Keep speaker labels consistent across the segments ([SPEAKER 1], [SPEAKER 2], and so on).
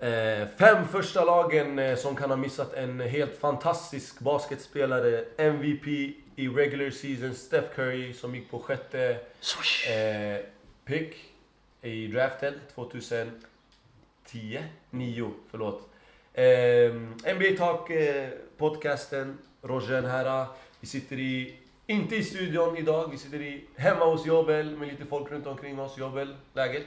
[SPEAKER 1] Eh, fem första lagen eh, som kan ha missat en helt fantastisk basketspelare. MVP i regular season, Steph Curry som gick på sjätte eh, pick i draften 2010. 9, förlåt. Eh, NBA Talk eh, podcasten, Roger här. Vi sitter i, inte i studion idag, vi sitter i, hemma hos Jobel med lite folk runt omkring oss. Jobel, läget?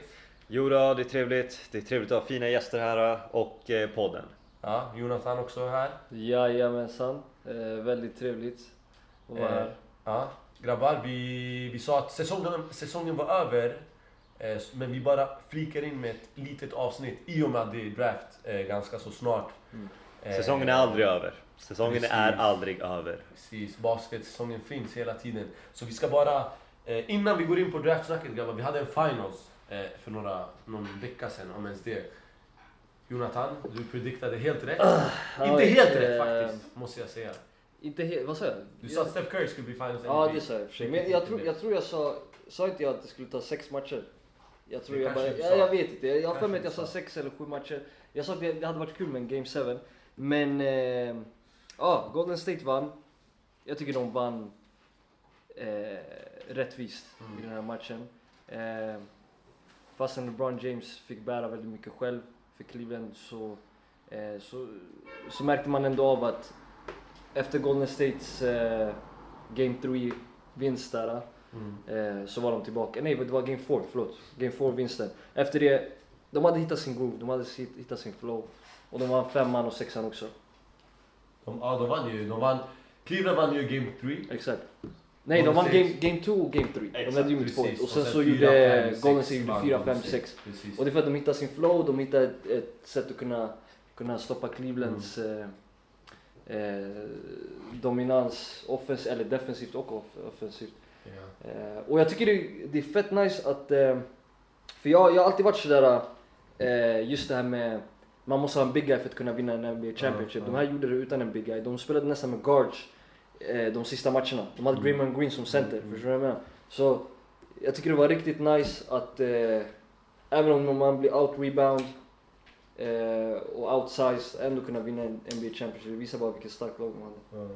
[SPEAKER 2] Jo då, det är trevligt. Det är trevligt att ha fina gäster här och eh, podden.
[SPEAKER 1] Ja, Jonathan också här.
[SPEAKER 3] Jajamensan. Eh, väldigt trevligt att vara
[SPEAKER 1] Eh,
[SPEAKER 3] här.
[SPEAKER 1] Ja, grabbar, vi, vi sa att säsongen, säsongen var över. Eh, men vi bara flikar in med ett litet avsnitt i och med att det är draft eh, ganska så snart.
[SPEAKER 3] Mm.
[SPEAKER 1] Eh,
[SPEAKER 2] Säsongen är aldrig över. Säsongen
[SPEAKER 1] Precis.
[SPEAKER 2] är aldrig över.
[SPEAKER 1] Precis, basketsäsongen finns hela tiden. Så vi ska bara, eh, innan vi går in på draftsnacket grabbar, vi hade en finals eh, för några, någon vecka sedan, om ens det. Jonathan, du prediktade helt rätt. Inte
[SPEAKER 3] Oj,
[SPEAKER 1] helt rätt faktiskt, måste jag säga.
[SPEAKER 3] Inte helt, vad sa jag?
[SPEAKER 1] Du sa att Steph Curry skulle bli finals
[SPEAKER 3] Ja det sa jag i och för sig. Men jag tror, jag tror jag sa, sa inte jag att det skulle ta sex matcher? Jag tror jag bara,
[SPEAKER 1] kanske du
[SPEAKER 3] ja,
[SPEAKER 1] sa.
[SPEAKER 3] jag vet inte. Jag har för mig att jag sa
[SPEAKER 1] sa.
[SPEAKER 3] sex eller sju matcher. Jag sa att det, det hade varit kul med en Game 7. Men, eh, ja, Golden State vann. Jag tycker de vann eh, rättvist
[SPEAKER 1] Mm.
[SPEAKER 3] i den här matchen. Eh, fastän LeBron James fick bära väldigt mycket själv för Cleveland så, eh, så, så märkte man ändå av att efter Golden States eh, Game 3 vinst där
[SPEAKER 1] Mm.
[SPEAKER 3] eh, så var de tillbaka. Nej, det var Game 4, förlåt. Game 4 vinsten. Efter det, de hade hittat sin groove, de hade hittat sin flow. Och de vann femman och sexan också.
[SPEAKER 1] De, ja, de vann ju. De vann, Cleveland vann ju Game 3.
[SPEAKER 3] Exakt. Nej, de
[SPEAKER 1] Golden
[SPEAKER 3] vann Game,
[SPEAKER 1] State.
[SPEAKER 3] game 2 och Game 3. De ledde ju med två.
[SPEAKER 1] precis.
[SPEAKER 3] Och sen så gjorde Golden State gjorde
[SPEAKER 1] vann
[SPEAKER 3] 4,
[SPEAKER 1] Golden
[SPEAKER 3] 5,
[SPEAKER 1] State.
[SPEAKER 3] 6.
[SPEAKER 1] Precis.
[SPEAKER 3] Och det är för att de hittade sin flow, de hittade ett, ett sätt att kunna, kunna stoppa Clevelands
[SPEAKER 1] Mm.
[SPEAKER 3] eh, eh, dominans, offens eller defensivt och off offensivt.
[SPEAKER 1] Ja.
[SPEAKER 3] Eh, och jag tycker det, det är fett nice att, eh, för jag, jag har alltid varit sådär, eh, just det här med man måste ha en big guy för att kunna vinna en NBA Championship.
[SPEAKER 1] Ja,
[SPEAKER 3] De
[SPEAKER 1] ja.
[SPEAKER 3] här gjorde det utan en big guy. De spelade nästan med guards de sista matcherna. De hade
[SPEAKER 1] Mm.
[SPEAKER 3] Draymond Green som center,
[SPEAKER 1] Mm.
[SPEAKER 3] förstår du vad jag menar? Så jag tycker det var riktigt nice att eh, även om man blir out-rebound eh, och outsized ändå kunna vinna en NBA Championship. Det visar bara vilket starkt lag de hade.
[SPEAKER 1] Ja.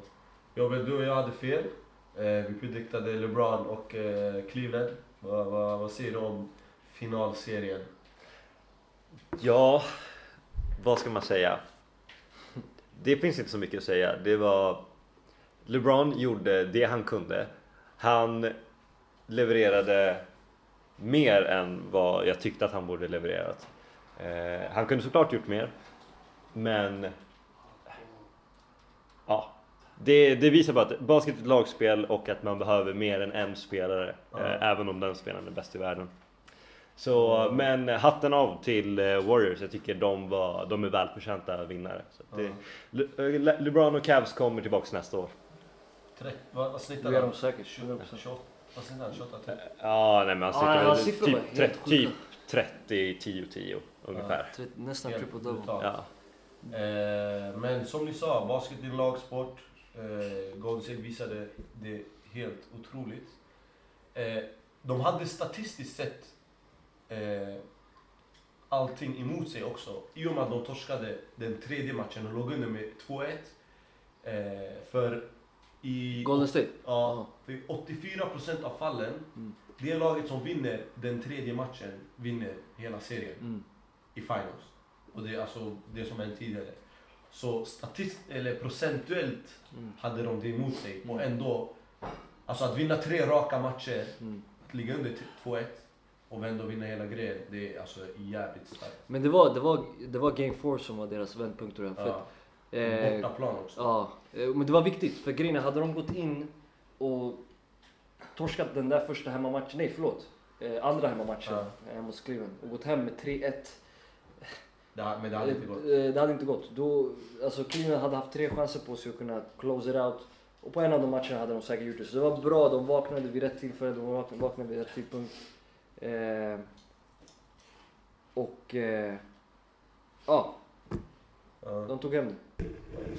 [SPEAKER 1] Ja, men du och jag hade fel. Eh, vi prediktade LeBron och eh, Cleveland. Vad, vad, vad säger du om finalserien?
[SPEAKER 2] Ja, vad ska man säga? Det finns inte så mycket att säga. Det var... LeBron gjorde det han kunde. Han levererade mer än vad jag tyckte att han borde levererat. Eh, han kunde såklart gjort mer. Men... Ja. Det, det visar bara att basket är ett lagspel och att man behöver mer än en spelare. Eh, även om den spelaren är bäst i världen. Så, men hatten av till eh, Warriors. Jag tycker de, var, de är välförtjänta vinnare. Så det. Le, Le, LeBron och Cavs kommer tillbaks nästa år.
[SPEAKER 1] Vad, vad snittar han?
[SPEAKER 3] de säkert.
[SPEAKER 1] 28, 28, vad snittar han? 28, 30?
[SPEAKER 2] Ja, nej men han
[SPEAKER 3] Ja,
[SPEAKER 2] väl
[SPEAKER 3] var
[SPEAKER 2] typ,
[SPEAKER 3] helt
[SPEAKER 2] 30,
[SPEAKER 3] sjuka.
[SPEAKER 2] typ 30, 10, 10 ungefär.
[SPEAKER 3] Tre- Nästan
[SPEAKER 1] Helt
[SPEAKER 3] triple double.
[SPEAKER 1] brutalt.
[SPEAKER 2] Ja.
[SPEAKER 1] Eh, men som ni sa, basket är en lagsport. Eh, Golden State visade det helt otroligt. Eh, de hade statistiskt sett eh, allting emot sig också. I och med att de torskade den tredje matchen och låg under med 2-1. Eh, för i...
[SPEAKER 3] Golden State?
[SPEAKER 1] Ja, för i 84% av fallen,
[SPEAKER 3] Mm.
[SPEAKER 1] det laget som vinner den tredje matchen vinner hela serien
[SPEAKER 3] Mm.
[SPEAKER 1] i finals. Och det är alltså det som hände tidigare. Så statist eller procentuellt
[SPEAKER 3] Mm.
[SPEAKER 1] hade de det emot sig. Och
[SPEAKER 3] Mm.
[SPEAKER 1] ändå, alltså att vinna tre raka matcher,
[SPEAKER 3] Mm.
[SPEAKER 1] att ligga under t- 2-1 och vända och vinna hela grejen, det är alltså jävligt starkt.
[SPEAKER 3] Men det var, det, var, det var Game 4 som var deras vändpunkt tror jag. För
[SPEAKER 1] Ja.
[SPEAKER 3] Eh,
[SPEAKER 1] Bortaplan också.
[SPEAKER 3] ja, eh, men det var viktigt för grejen hade de gått in och torskat den där första hemmamatchen, nej förlåt, eh, andra hemmamatchen
[SPEAKER 1] Ja.
[SPEAKER 3] hemma mot Cleveland och gått hem med 3-1.
[SPEAKER 1] Det, men det hade inte gått.
[SPEAKER 3] Eh, Det hade inte gått. Då, alltså Cleveland hade haft tre chanser på sig att kunna close it out. Och på en av de matcherna hade de säkert gjort det. Så det var bra, de vaknade vid rätt tillfälle, de vaknade, vid rätt tidpunkt. Eh, och eh, ja,
[SPEAKER 1] Ja.
[SPEAKER 3] de tog hem det.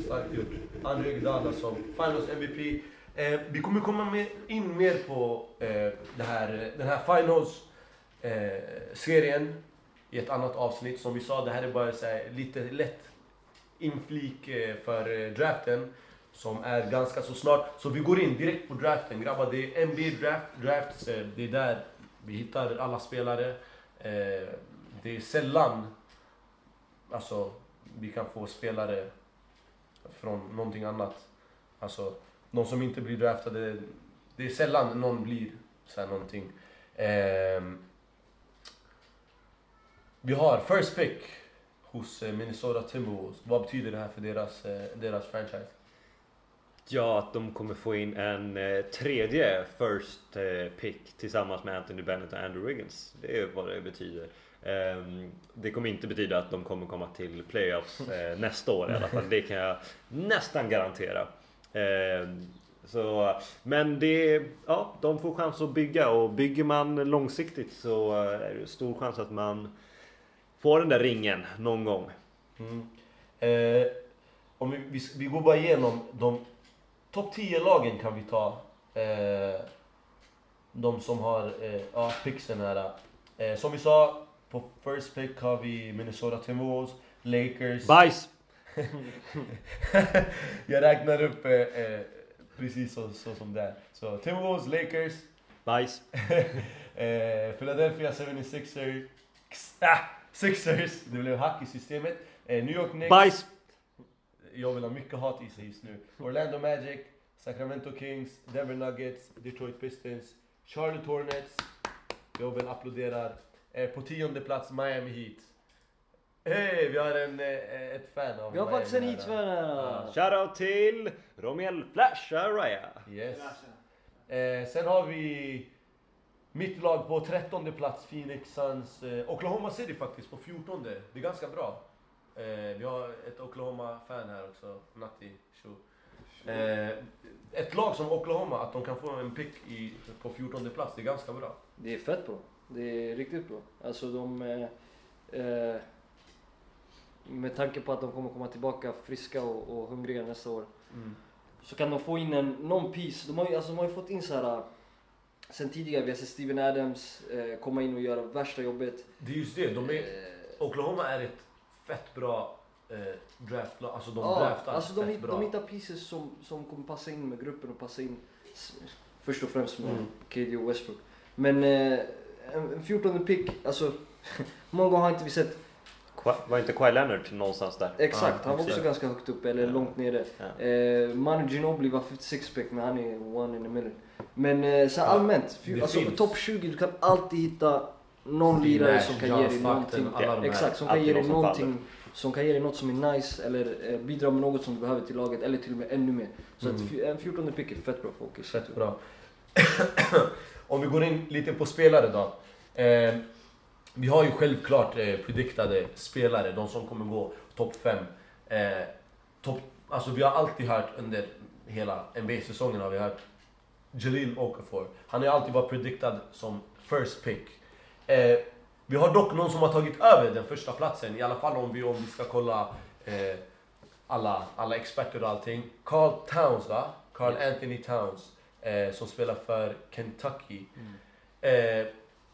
[SPEAKER 1] Starkt gjort. André Iguodala som Finals MVP. Eh, vi kommer komma med, in mer på eh, det här, den här Finals eh, serien. i ett annat avsnitt. Som vi sa, det här är bara så här, lite lätt inflik eh, för eh, draften. Som är ganska så snart. Så vi går in direkt på draften grabbar. Det är NBA draft, drafts, eh, det är där vi hittar alla spelare. Eh, det är sällan alltså, vi kan få spelare från någonting annat. Alltså, någon som inte blir draftade. Det är sällan någon blir så här någonting. Eh, vi har first pick hos eh, Minnesota Timberwolves. Vad betyder det här för deras, eh, deras franchise?
[SPEAKER 2] Ja, att de kommer få in en eh, tredje first eh, pick tillsammans med Anthony Bennett och Andrew Wiggins. Det är vad det betyder. Ehm, det kommer inte betyda att de kommer komma till playoffs eh, nästa år i alla fall. Det kan jag nästan garantera. Ehm, så, men det, ja, de får chans att bygga och bygger man långsiktigt så eh, är det stor chans att man får den där ringen någon gång.
[SPEAKER 1] Mm. Eh, om vi, vi, vi går bara igenom de topp 10 lagen kan vi ta. Eh, de som har eh, ja, pixen här. Eh, som vi sa, på first pick har vi Minnesota Timberwolves, Lakers.
[SPEAKER 2] Bajs!
[SPEAKER 1] Jag räknar upp eh, eh, precis så, så som det är. Så Timberwolves, Lakers,
[SPEAKER 2] Bajs!
[SPEAKER 1] eh, Philadelphia 76ers, ah, Sixers, det blev hack i systemet. Eh, New York Knicks.
[SPEAKER 2] Bajs!
[SPEAKER 1] Jag vill ha mycket hat i sig just nu. Orlando Magic, Sacramento Kings, Denver Nuggets, Detroit Pistons, Charlotte Hornets. Jag vill applåderar. Eh, på tionde plats Miami Heat. Hej, vi har en, eh, ett fan av
[SPEAKER 3] Vi har
[SPEAKER 1] Miami
[SPEAKER 3] faktiskt en
[SPEAKER 1] här.
[SPEAKER 3] heatsfan här.
[SPEAKER 2] Shoutout till Romiel Flash Araya.
[SPEAKER 1] Yes. Eh, sen har vi mitt lag på trettonde plats, Phoenix Suns. Eh, Oklahoma City faktiskt på fjortonde. Det är ganska bra. Eh, vi har ett Oklahoma-fan här också, Natti Shu. Eh, ett lag som Oklahoma, att de kan få en pick i, på fjortonde plats, det är ganska bra.
[SPEAKER 3] Det är fett bra. Det är riktigt bra. Alltså de... Eh, eh, med tanke på att de kommer komma tillbaka friska och, och hungriga nästa år. Så kan de få in en, någon piece. De har ju, alltså, de har ju fått in så här. Sen tidigare, vi har sett Steven Adams eh, komma in och göra värsta jobbet.
[SPEAKER 1] Det är just det, de är,
[SPEAKER 3] Eh,
[SPEAKER 1] Oklahoma är ett fett bra eh, draftlag. Alltså de
[SPEAKER 3] ja,
[SPEAKER 1] draftar
[SPEAKER 3] alltså de,
[SPEAKER 1] fett
[SPEAKER 3] hitt-
[SPEAKER 1] bra.
[SPEAKER 3] de hittar pieces som, som kommer passa in med gruppen och passa in först och främst med
[SPEAKER 1] Mm.
[SPEAKER 3] KD och Westbrook. Men eh, en, en 14 pick, alltså många gånger har inte vi sett
[SPEAKER 2] Qua- Var inte Kawhi Leonard någonstans där?
[SPEAKER 3] Exakt, han var också ganska högt upp, eller
[SPEAKER 2] Ja.
[SPEAKER 3] långt nere.
[SPEAKER 2] Ja.
[SPEAKER 3] Eh, Manu Ginobili var 56 pick, men han är one in a million. Men eh, så
[SPEAKER 1] Ja,
[SPEAKER 3] allmänt, alltså, topp 20, du kan alltid hitta någon lirare som kan ge dig någonting. Exakt, som kan ge dig någonting som kan ge dig något som är nice eller eh, bidra med något som du behöver till laget eller till och med ännu mer. Så
[SPEAKER 1] Mm.
[SPEAKER 3] att en 14 pick är fett bra för OKC.
[SPEAKER 1] Fett bra. Om vi går in lite på spelare då. Eh, vi har ju självklart eh, prediktade spelare, de som kommer gå topp 5. Eh, top, alltså vi har alltid hört under hela NBA-säsongen har vi hört Jalil Okafor. Han har alltid varit prediktad som first pick. Eh, vi har dock någon som har tagit över den första platsen, i alla fall om vi, om vi ska kolla eh, alla, alla experter och allting. Carl Towns va? Carl Anthony Towns. Eh, som spelar för Kentucky. Eh,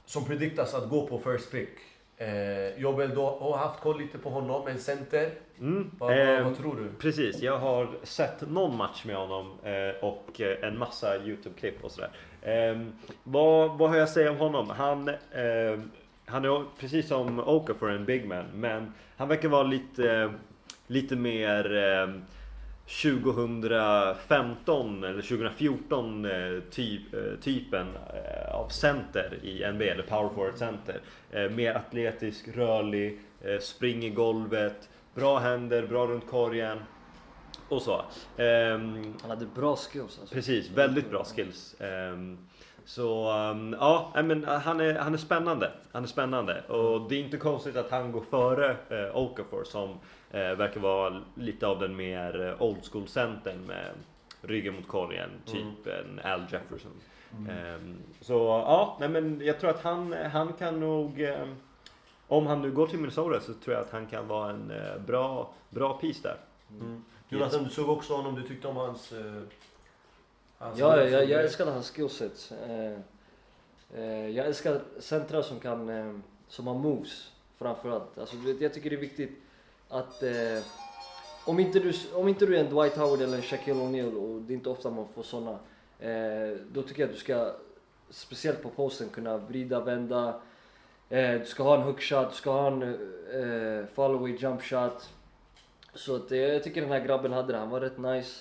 [SPEAKER 1] som prediktas att gå på first pick. Eh, Jobbel, du har haft koll lite på honom, en center.
[SPEAKER 2] Mm.
[SPEAKER 1] Vad,
[SPEAKER 2] Ehm,
[SPEAKER 1] vad tror du?
[SPEAKER 2] Precis, jag har sett någon match med honom eh, och eh, en massa Youtube-klipp och sådär. Ehm, vad, vad har jag att säga om honom? Han, ehm, han är precis som Okafor en big man, men han verkar vara lite, lite mer ehm, 2015 eller 2014 eh, typ, eh, typen eh, av center i NBA, eller power forward center. Mer atletisk, rörlig, eh, springer golvet, bra händer, bra runt korgen och så. Ehm,
[SPEAKER 3] Han hade bra skills alltså.
[SPEAKER 2] Precis, väldigt bra skills. Så um, ja, men uh, han är, han är spännande. Han är spännande och det är inte konstigt att han går före uh, Okafor som uh, verkar vara lite av den mer uh, old school centern med ryggen mot korgen, typ en Al Jefferson. Ehm, så ja, nej, men jag tror att han, han kan nog ehm, om han nu går till Minnesota så tror jag att han kan vara en eh, bra, bra piece där.
[SPEAKER 1] Mm. Jonathan, du såg också honom, du tyckte om hans... Eh, hans
[SPEAKER 3] Ja, jag, jag älskade hans skillsets. Eh, eh, jag älskar centrar som kan, eh, som har moves. framförallt. Alltså, jag tycker det är viktigt att eh, om, inte du, om inte du är en Dwight Howard eller en Shaquille O'Neal och det är inte ofta man får såna. Eh, då tycker jag att du ska, speciellt på posten, kunna vrida, vända. Eh, du ska ha en hookshot, du ska ha en eh, follow-away jump shot. Så att, jag tycker den här grabben hade det, han var rätt nice.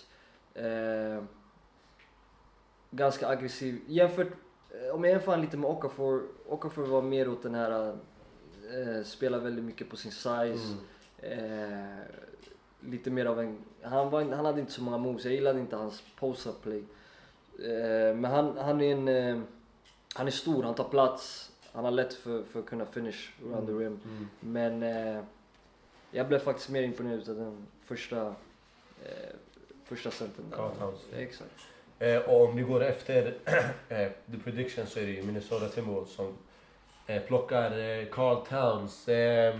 [SPEAKER 3] Ganska aggressiv. Jämfört, eh, om jag jämför lite med Okafor, Okafor var mer åt den här, eh, spelar väldigt mycket på sin size. Eh, lite mer av en, han, var, han hade inte så många moves, jag gillade inte hans post-up play. Eh, men han, han är en, eh, han är stor, han tar plats, han har lätt för, för att kunna finish around the rim.
[SPEAKER 1] Mm.
[SPEAKER 3] Men eh, jag blev faktiskt mer imponerad av den första, eh, första centern. Exakt.
[SPEAKER 1] Eh, och om ni går efter eh, the prediction så är det ju Minnesota Timberwolves som eh, plockar eh, Carl Towns. Eh,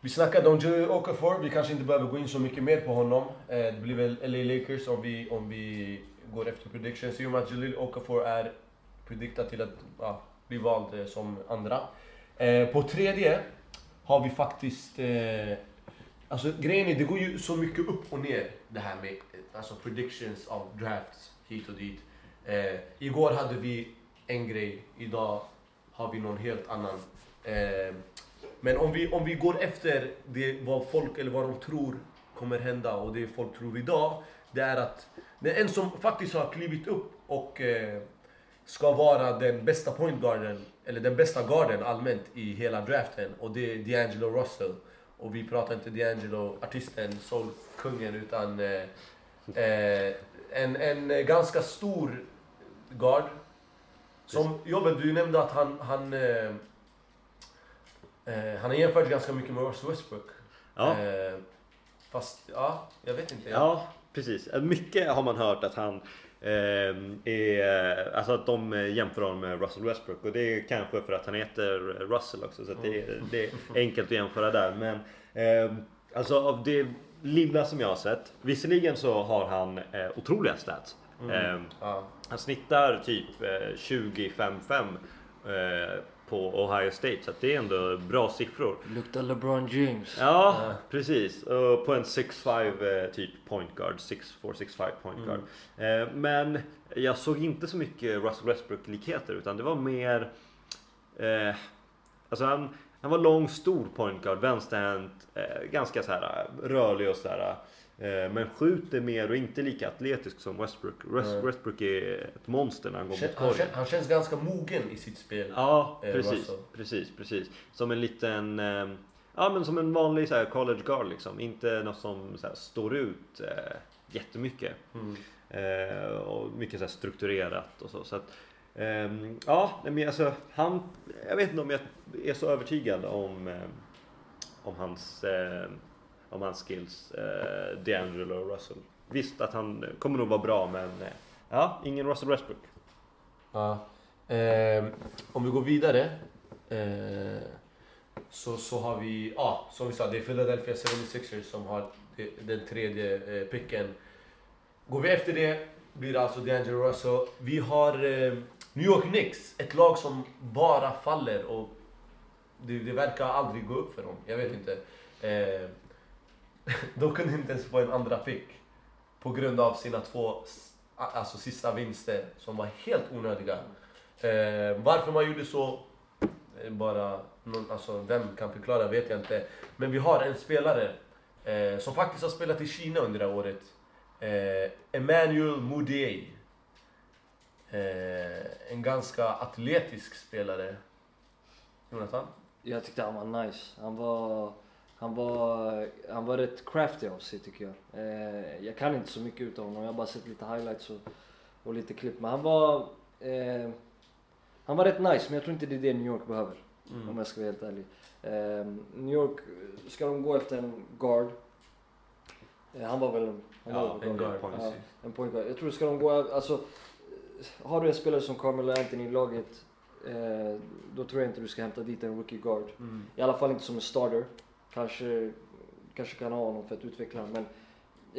[SPEAKER 1] vi snackade om Joey Okafor, vi kanske inte behöver gå in så mycket mer på honom. Eh, det blir väl LA Lakers om vi, om vi går efter predictions. I och med att Jalil Okafor är prediktad till att ja, bli vald eh, som andra. Eh, på tredje har vi faktiskt... Eh, Alltså grejen är, det går ju så mycket upp och ner det här med alltså predictions av drafts hit och dit. Eh, igår hade vi en grej, idag har vi någon helt annan. Eh, men om vi, om vi går efter det, vad folk eller vad de tror kommer hända och det folk tror idag. Det är att det är en som faktiskt har klivit upp och eh, ska vara den bästa pointguarden, eller den bästa garden allmänt i hela draften. Och det är D'Angelo Russell. Och vi pratar inte D'Angelo, artisten, soulkungen, utan eh, eh, en, en ganska stor guard. Som Jobbe, du nämnde att han, han, eh, eh, han har jämfört ganska mycket med Russell Westbrook.
[SPEAKER 2] Ja.
[SPEAKER 1] Eh, fast, ja, jag vet inte.
[SPEAKER 2] Ja, precis. Mycket har man hört att han är, alltså att de jämför honom med Russell Westbrook och det är kanske för att han heter Russell också så att det, är- det är enkelt att jämföra där. Men eh, alltså av det lilla som jag har sett. Visserligen så har han eh, otroliga stats. Eh,
[SPEAKER 1] Ja.
[SPEAKER 2] han snittar typ eh, 25-5 eh, på Ohio State så det är ändå bra siffror.
[SPEAKER 3] Luktar LeBron James.
[SPEAKER 2] Ja,
[SPEAKER 1] Ja.
[SPEAKER 2] precis. Och på en 6-5 eh, typ point guard. 6-4, 6-5 point guard. Eh, men jag såg inte så mycket Russell Westbrook likheter utan det var mer... Eh, alltså han, han var lång, stor point guard, vänsterhänt, eh, ganska så här eh, rörlig och sådär. Men skjuter mer och inte lika atletisk som Westbrook. Westbrook är ett monster när han går mot korgen.
[SPEAKER 1] han känns ganska mogen i sitt spel.
[SPEAKER 2] Ja,
[SPEAKER 1] Eh,
[SPEAKER 2] precis, precis, precis. Som en liten, eh, ja men som en vanlig så här, college guard liksom. Inte något som så här, står ut eh, jättemycket.
[SPEAKER 1] Mm.
[SPEAKER 2] Eh, och mycket så här, strukturerat och så. så att, ehm, ja, men alltså han, jag vet inte om jag är så övertygad om, eh, om hans, eh, om hans skills, eh, D'Angelo Russell. Visst att han kommer nog vara bra men eh, ja, ingen Russell Westbrook.
[SPEAKER 1] Ja. Eh, om vi går vidare. Eh, så, så har vi, ja som vi sa, det är Philadelphia 76ers som har den tredje eh, picken. Går vi efter det blir det alltså D'Angelo Russell. Vi har eh, New York Knicks, ett lag som bara faller och det, det verkar aldrig gå upp för dem. Jag vet inte. Eh, de kunde inte ens få en andra pick på grund av sina två alltså, sista vinster som var helt onödiga. Eh, varför man gjorde så, eh, bara någon, alltså, vem kan förklara vet jag inte. Men vi har en spelare eh, som faktiskt har spelat i Kina under det här året. Eh, Emmanuel Mudiay. Eh, en ganska atletisk spelare. Jonathan?
[SPEAKER 3] Jag tyckte han var nice. Han var, han var, han var rätt crafty av sig tycker jag. Eh, jag kan inte så mycket utav honom. Jag har bara sett lite highlights och, och lite klipp. Men han var, eh, han var rätt nice. Men jag tror inte det är det New York behöver. Om jag ska vara helt ärlig. Eh, New York, ska de gå efter en guard. Eh, han var väl en, han var
[SPEAKER 1] Ja,
[SPEAKER 3] väl
[SPEAKER 1] en guard.
[SPEAKER 3] Ja,
[SPEAKER 1] precis.
[SPEAKER 3] en point guard. Jag tror ska de gå, alltså har du en spelare som Carmelo Anthony i laget eh, då tror jag inte du ska hämta dit en rookie guard.
[SPEAKER 1] Mm.
[SPEAKER 3] I alla fall inte som en starter. Kanske, kanske kan ha honom för att utveckla honom. Men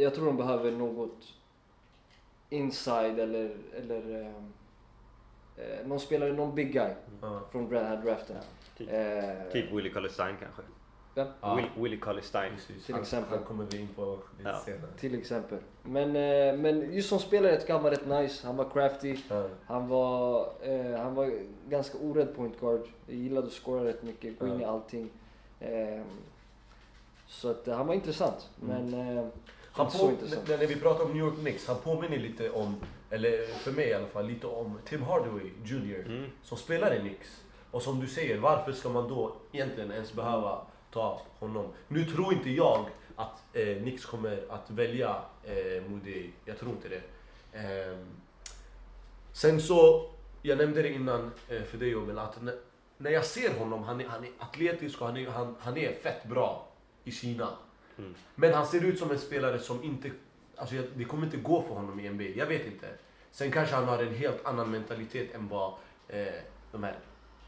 [SPEAKER 3] jag tror de behöver något inside eller, eller eh, eh, någon spelare, någon big guy
[SPEAKER 1] Ja.
[SPEAKER 3] från den här draften.
[SPEAKER 2] Typ,
[SPEAKER 3] Eh,
[SPEAKER 2] typ Willie Cauley-Stein kanske.
[SPEAKER 3] Ja.
[SPEAKER 1] Ja.
[SPEAKER 2] Will, Willie Cauley-Stein.
[SPEAKER 3] Till exempel.
[SPEAKER 1] han kommer vi in på lite
[SPEAKER 2] Ja.
[SPEAKER 1] senare.
[SPEAKER 3] Till exempel. Men, eh, men just som spelare jag tycker han var rätt nice. Han var crafty.
[SPEAKER 1] Ja.
[SPEAKER 3] Han var, eh, han var ganska orädd point guard. Jag gillade att scora rätt mycket, gå in i
[SPEAKER 1] Ja.
[SPEAKER 3] allting. Eh, så att eh, han var intressant.
[SPEAKER 1] Mm.
[SPEAKER 3] Men eh,
[SPEAKER 1] Han
[SPEAKER 3] inte
[SPEAKER 1] på,
[SPEAKER 3] så intressant.
[SPEAKER 1] när, när vi pratar om New York Knicks, han påminner lite om, eller för mig i alla fall, lite om Tim Hardaway Jr.
[SPEAKER 2] Mm.
[SPEAKER 1] Som spelar i Knicks. Och som du säger, varför ska man då egentligen ens behöva ta honom? Nu tror inte jag att eh, Knicks kommer att välja eh, Moody. Jag tror inte det. Ehm, sen så, jag nämnde det innan eh, för dig Joel, att när, när jag ser honom, han är, han är atletisk och han är, han, han är fett bra i Kina.
[SPEAKER 2] Mm.
[SPEAKER 1] Men han ser ut som en spelare som inte, alltså det kommer inte gå för honom i NBA, jag vet inte. Sen kanske han har en helt annan mentalitet än vad eh, de här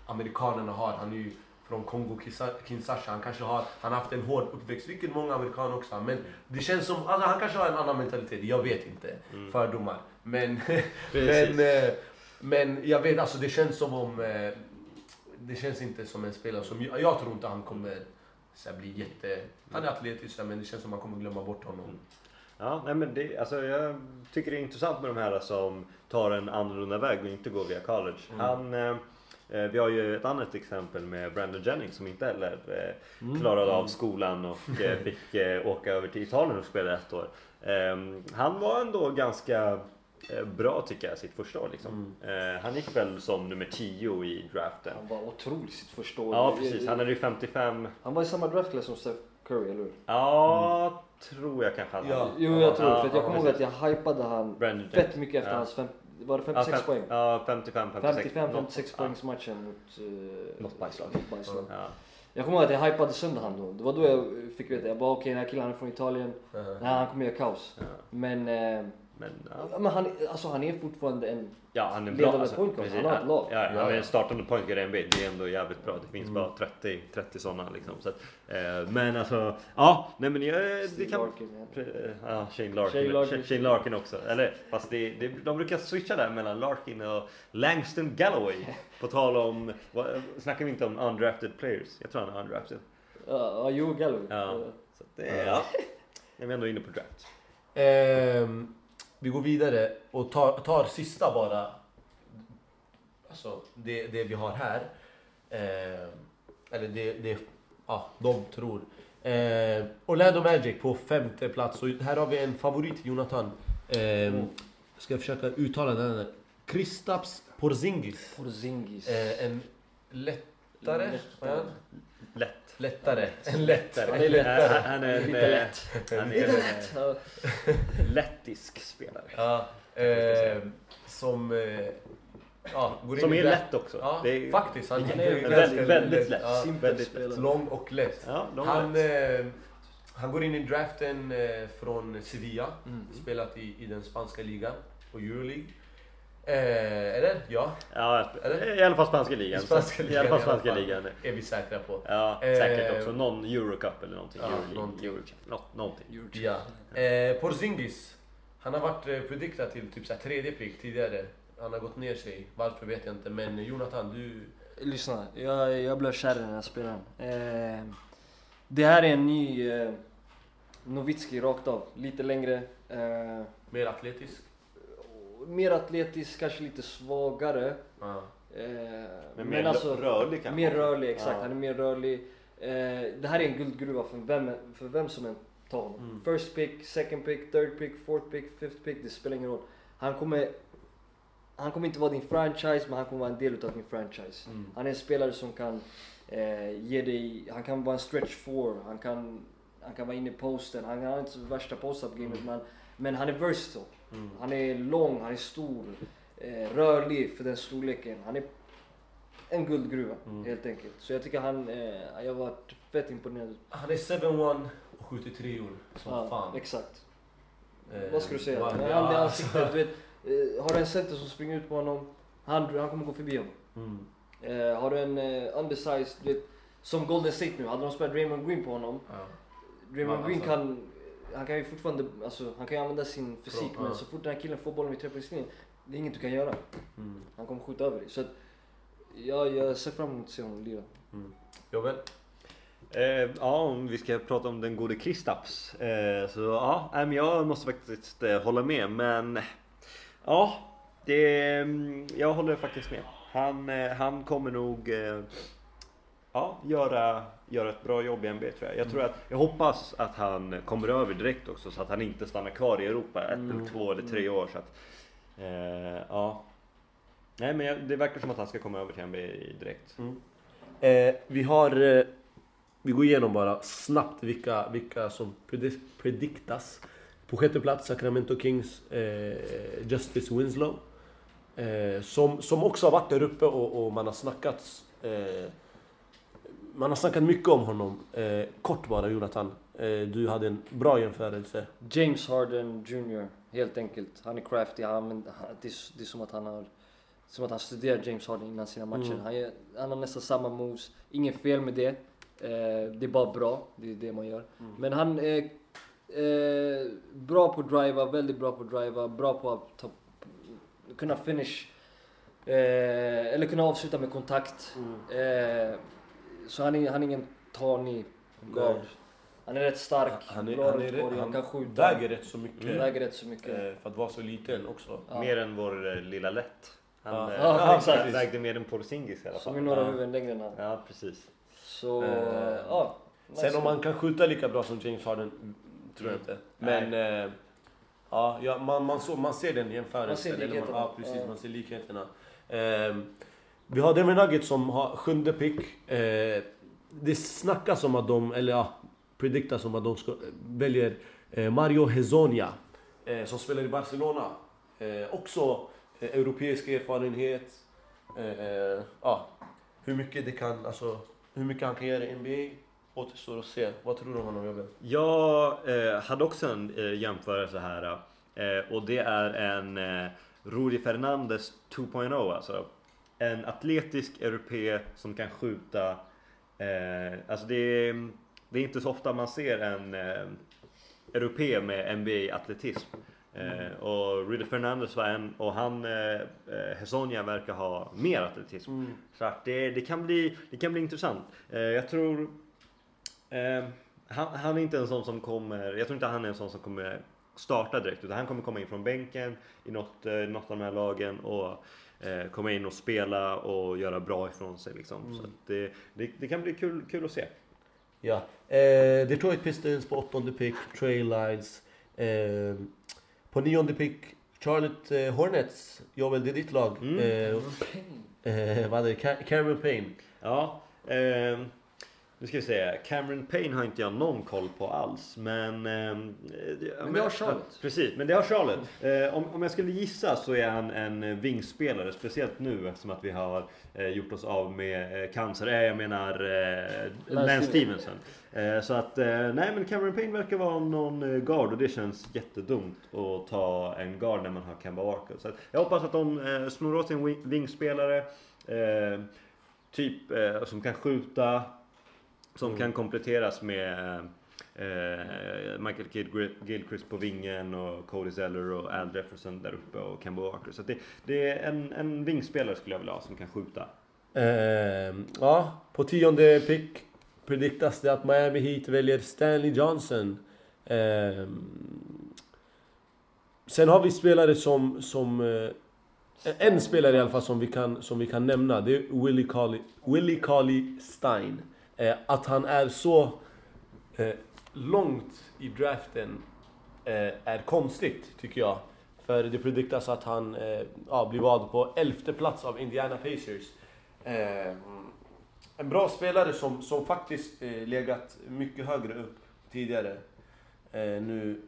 [SPEAKER 1] amerikanerna har. Han är ju från Kongo Kinshasa, han kanske har, han haft en hård uppväxt, vilket många amerikaner också har. Men det känns som, alltså han kanske har en annan mentalitet, jag vet inte.
[SPEAKER 2] Mm.
[SPEAKER 1] Fördomar. Men, men, eh, men jag vet, alltså det känns som om, eh, det känns inte som en spelare som, jag, jag tror inte han kommer så här, bli jätte, han är atletisk men det känns som man kommer glömma bort honom.
[SPEAKER 2] Mm. Ja, nej men det, alltså jag tycker det är intressant med de här som tar en annorlunda väg och inte går via college.
[SPEAKER 1] Mm.
[SPEAKER 2] Han, eh, eh, vi har ju ett annat exempel med Brandon Jennings som inte heller eh,
[SPEAKER 3] Mm.
[SPEAKER 2] klarade av skolan och eh, fick eh, åka över till Italien och spela ett år. Eh, han var ändå ganska bra tycker jag sitt första år liksom. Eh, han gick väl som nummer 10 i draften.
[SPEAKER 3] han var otrolig sitt första år.
[SPEAKER 2] Ja precis, han hade ju 55.
[SPEAKER 3] Han var i samma draftklass som Steph Curry, eller hur?
[SPEAKER 2] Ja, tror jag kanske han
[SPEAKER 1] Ja.
[SPEAKER 3] Jo, jag tror
[SPEAKER 2] Ja,
[SPEAKER 3] För att jag
[SPEAKER 2] ja,
[SPEAKER 3] kommer ihåg att jag hypade han
[SPEAKER 2] Brandon
[SPEAKER 3] fett mycket efter
[SPEAKER 2] Ja.
[SPEAKER 3] hans fem, var det
[SPEAKER 2] Ja,
[SPEAKER 3] 56
[SPEAKER 2] fem-
[SPEAKER 3] poäng?
[SPEAKER 2] Ja, 55, 56.
[SPEAKER 3] 55-56
[SPEAKER 2] Ja.
[SPEAKER 3] poängs matchen mot uh,
[SPEAKER 2] Något bajslag. Ja.
[SPEAKER 3] Jag kommer ihåg att jag hypade sönder han då. Det var då jag fick veta, jag bara okej den här killen är från Italien,
[SPEAKER 1] Eh,
[SPEAKER 3] nej han kommer göra kaos.
[SPEAKER 2] Ja.
[SPEAKER 3] Men, eh,
[SPEAKER 2] Men ja,
[SPEAKER 3] ja, men han, alltså, han är fortfarande en,
[SPEAKER 2] ja han är bra.
[SPEAKER 3] Ledande
[SPEAKER 2] Alltså,
[SPEAKER 3] point guard. Han har ett lag.
[SPEAKER 2] Ja,
[SPEAKER 1] Ja,
[SPEAKER 2] han är
[SPEAKER 1] ja.
[SPEAKER 2] en startande point guard i NBA. Det är ändå jävligt bra. Det finns
[SPEAKER 1] Mm.
[SPEAKER 2] bara 30, 30 sådana liksom. Så att, eh, men alltså, ja, nej men jag, det kan...
[SPEAKER 3] Larkin. ja.
[SPEAKER 2] Ja, Shane Larkin,
[SPEAKER 3] Shane Larkin.
[SPEAKER 2] Shane Larkin också. Eller fast det, det, de brukar switcha där mellan Larkin och Langston Galloway. På tal om, vad, snackar vi inte om undrafted players? Jag tror han är undrafted.
[SPEAKER 3] Ja, ja, Joe Galloway.
[SPEAKER 2] Ja. Så att det, ja. Nu är vi ändå inne på draft.
[SPEAKER 1] Ehm, vi går vidare och tar, tar sista bara. Alltså det, det vi har här. Ehm, eller det, det ja, de tror. Ehm, Orlando Magic på femte plats. Och här har vi en favorit Jonathan. Ehm, ska jag försöka uttala den här. Kristaps Porzingis.
[SPEAKER 3] Porzingis.
[SPEAKER 1] Ehm, en lättare? vad är han?
[SPEAKER 2] Lätt.
[SPEAKER 1] Lättare. En lättare.
[SPEAKER 3] Han är lättare.
[SPEAKER 2] Han är
[SPEAKER 3] Lite
[SPEAKER 2] eh,
[SPEAKER 3] lätt.
[SPEAKER 2] Han är
[SPEAKER 3] Lite
[SPEAKER 2] en
[SPEAKER 3] lätt.
[SPEAKER 2] Eh, lettisk spelare.
[SPEAKER 1] Ja, ehm, som... Eh, ja, går in
[SPEAKER 2] Som är
[SPEAKER 1] draft-
[SPEAKER 2] lätt också.
[SPEAKER 1] Ja,
[SPEAKER 2] är-
[SPEAKER 1] faktiskt. Han, är
[SPEAKER 2] väldigt- väldigt lätt.
[SPEAKER 1] Ja,
[SPEAKER 2] väldigt
[SPEAKER 3] spelare.
[SPEAKER 1] lång och lätt.
[SPEAKER 2] Ja, de
[SPEAKER 1] Han,
[SPEAKER 2] lätt.
[SPEAKER 1] eh, han går in i draften eh, från Sevilla.
[SPEAKER 3] Mm.
[SPEAKER 1] Spelat i, i den spanska ligan och Euroleague. Eh, eller? Ja,
[SPEAKER 2] Ja,
[SPEAKER 1] eller?
[SPEAKER 2] i alla fall spanska ligan.
[SPEAKER 1] I spanska
[SPEAKER 2] I alla fall
[SPEAKER 1] ligan i alla
[SPEAKER 2] spanska
[SPEAKER 1] fall.
[SPEAKER 2] ligan.
[SPEAKER 1] är vi säkra på.
[SPEAKER 2] Ja,
[SPEAKER 1] Eh,
[SPEAKER 2] säkert också. Någon Eurocup eller någonting.
[SPEAKER 1] Ja,
[SPEAKER 2] Euroleague,
[SPEAKER 1] någonting.
[SPEAKER 2] Eurocup, något, någonting.
[SPEAKER 1] Ja. Eh, Porzingis. Han har varit eh, prediktad till typ så här, tredje pick tidigare. Han har gått ner sig. Varför vet jag inte. Men Jonathan, du...
[SPEAKER 3] Lyssna, jag, jag blev kär i den här spelaren. Eh, det här är en ny eh, Novitski rakt av. Lite längre. Eh,
[SPEAKER 1] Mer atletisk.
[SPEAKER 3] Mer atletisk, kanske lite svagare.
[SPEAKER 1] Ja.
[SPEAKER 3] Eh,
[SPEAKER 2] Men mer rörlig kanske?
[SPEAKER 3] Mer rörlig, exakt.
[SPEAKER 2] Ja.
[SPEAKER 3] Han är mer rörlig. Eh, det här är en guldgruva för vem, för vem som än tar honom.
[SPEAKER 1] Mm.
[SPEAKER 3] First pick, second pick, third pick, fourth pick, fifth pick. Det spelar ingen roll. Han kommer, han kommer inte vara din franchise, men han kommer vara en del utav din franchise.
[SPEAKER 1] Mm.
[SPEAKER 3] Han är en spelare som kan eh, ge dig, han kan vara en stretch four, han kan, han kan vara inne i posten. Han har inte värsta post-up gamet men, men han är versatile.
[SPEAKER 1] Mm.
[SPEAKER 3] Han är lång, han är stor, eh, rörlig för den storleken. Han är en guldgruva
[SPEAKER 1] Mm.
[SPEAKER 3] helt enkelt. Så jag tycker han, eh, jag varit fett imponerad.
[SPEAKER 1] Han är 7-1 och skjuter treor som
[SPEAKER 3] Ja,
[SPEAKER 1] fan.
[SPEAKER 3] Exakt.
[SPEAKER 1] Eh,
[SPEAKER 3] Vad ska du säga? Han
[SPEAKER 1] ja.
[SPEAKER 3] i ansiktet, du vet, eh, har du en center som springer ut på honom, han, han kommer gå förbi honom.
[SPEAKER 1] Mm.
[SPEAKER 3] Eh, har du en eh, undersized, du vet, som Golden State nu, hade de spelat Draymond Green på honom,
[SPEAKER 1] Ja.
[SPEAKER 3] Draymond
[SPEAKER 1] Ja,
[SPEAKER 3] Green
[SPEAKER 1] alltså.
[SPEAKER 3] kan, han kan ju fortfarande, alltså, han kan ju använda sin fysik
[SPEAKER 1] Bra,
[SPEAKER 3] men
[SPEAKER 1] ja.
[SPEAKER 3] så fort den här killen får bollen vid trepoängslinjen, det är inget du kan göra.
[SPEAKER 1] Mm.
[SPEAKER 3] Han kommer skjuta över dig. Så att, ja, jag ser fram emot att se honom lira.
[SPEAKER 1] Jobbel?
[SPEAKER 2] Eh, ja, om vi ska prata om den gode Kristaps. Eh, så ja, men jag måste faktiskt eh, hålla med. Men ja, det, mm, jag håller faktiskt med. Han, eh, han kommer nog eh, ja, göra, göra ett bra jobb i NBA tror jag. Jag, tror att, jag hoppas att han kommer över direkt också så att han inte stannar kvar i Europa ett eller två eller tre år. Så att, eh, ja. Nej men jag, det verkar som att han ska komma över till NBA direkt.
[SPEAKER 1] Eh, vi har... Eh, vi går igenom bara snabbt vilka, vilka som prediktas. På sjätte plats Sacramento Kings eh, Justice Winslow. Eh, som, som också har varit där uppe och, och man har snackat... Man har snackat mycket om honom. Eh, kort bara Jonathan. Eh, du hade en bra jämförelse.
[SPEAKER 3] James Harden Jr. Helt enkelt. Han är crafty. Han, det, är, det är som att han har som att han studerar James Harden innan sina matcher.
[SPEAKER 1] Mm.
[SPEAKER 3] Han, gör, han har nästan samma moves. Inget fel med det. Eh, det är bara bra. Det är det man gör. Men han är eh, bra på att driva, väldigt bra på att driva, bra på att ta, kunna finish. Eh, eller kunna avsluta med kontakt. Eh, så han är, han är ingen tanig guard. Han är rätt stark,
[SPEAKER 1] Han, är,
[SPEAKER 3] bra
[SPEAKER 1] han, är,
[SPEAKER 3] korgen,
[SPEAKER 1] han
[SPEAKER 3] kan skjuta.
[SPEAKER 1] väger rätt så mycket.
[SPEAKER 3] Mm. Väger rätt så mycket.
[SPEAKER 1] eh, för att vara så liten också.
[SPEAKER 3] Ja.
[SPEAKER 2] Mer än vår eh, lilla lätt. Han
[SPEAKER 1] Ja.
[SPEAKER 2] eh,
[SPEAKER 3] Ja,
[SPEAKER 2] han vägde mer än Porzingis i alla
[SPEAKER 3] Som är
[SPEAKER 2] fall.
[SPEAKER 3] några
[SPEAKER 1] Ja.
[SPEAKER 3] huvuden längre än han.
[SPEAKER 2] Ja precis.
[SPEAKER 3] Så,
[SPEAKER 1] Eh,
[SPEAKER 3] ja.
[SPEAKER 1] Sen om man kan skjuta lika bra som James Harden, mm, tror jag inte. Men eh, ja, man, man, så, man ser den jämförelsen.
[SPEAKER 3] Man ser likheterna.
[SPEAKER 1] ja, precis,
[SPEAKER 3] Ja.
[SPEAKER 1] man ser likheterna. Eh, vi har Denver Nuggets som har sjunde pick. Eh, det snackas om att de, eller ja, prediktas om att de ska, väljer eh, Mario Hezonia Eh, som spelar i Barcelona. Eh, också eh, europeisk erfarenhet. Eh, eh, ja, hur mycket det kan, alltså hur mycket han kan göra i NBA återstår att se. Vad tror du om honom Jobbe?
[SPEAKER 2] Jag eh, hade också en eh, jämförelse här. Eh, och det är en eh, Rudi Fernandes 2.0 alltså. En atletisk europe som kan skjuta. Eh, alltså det är, det är inte så ofta man ser en eh, europe med NBA-atletism. Eh, och Rudy Fernandes var en och han, eh, eh, Hezonja verkar ha mer atletism. Så att det, det, kan bli, det kan bli intressant. Eh, jag tror eh, han, han är inte en sån som kommer, jag tror inte han är en sån som kommer starta direkt utan han kommer komma in från bänken i något, eh, något av de här lagen och eh, komma in och spela och göra bra ifrån sig liksom. Så att det, det, det kan bli kul, kul att se.
[SPEAKER 1] Ja. Eh, Detroit Pistons på åttonde pick, Trey Lyles. Eh, på nionde pick, Charlotte eh, Hornets. Joel, det är ditt lag.
[SPEAKER 2] Mm.
[SPEAKER 1] Eh, eh, vad är det? Ca- Cameron Payne.
[SPEAKER 2] Ja, ehm, nu ska vi se. Cameron Payne har inte jag någon koll på alls. Men... eh,
[SPEAKER 3] Men det har Charlotte.
[SPEAKER 2] Precis, men det har Charlotte. Eh, om, om jag skulle gissa så är han en eh, vingspelare. Speciellt nu eftersom att vi har eh, gjort oss av med eh, cancer. Eh, jag menar eh,
[SPEAKER 3] Lance
[SPEAKER 2] Stevenson. Eh, så att, eh, nej men Cameron Payne verkar vara någon guard och det känns jättedumt att ta en guard när man har Kemba Walker. Så att, jag hoppas att de eh, snor åt wing- vingspelare. Eh, typ eh, som kan skjuta. Som
[SPEAKER 1] Mm.
[SPEAKER 2] kan kompletteras med eh, Michael Kidd Gilchrist på vingen och Cody Zeller och Al Jefferson där uppe och Kemba Walker. Så det, det är en, en vingspelare skulle jag vilja ha som kan skjuta.
[SPEAKER 1] Eh, ja, på tionde pick prediktas det att Miami Heat väljer Stanley Johnson. Eh, sen har vi spelare som, som eh, en spelare i alla fall som vi kan, som vi kan nämna. Det är Willie Cauley, Willie Cauley Stein. Eh, att han är så eh, långt i draften eh, är konstigt tycker jag. För det prediktas att han eh, ja, blir vald på elfte plats av Indiana Pacers. Eh, en bra spelare som, som faktiskt eh, legat mycket högre upp tidigare. Eh, nu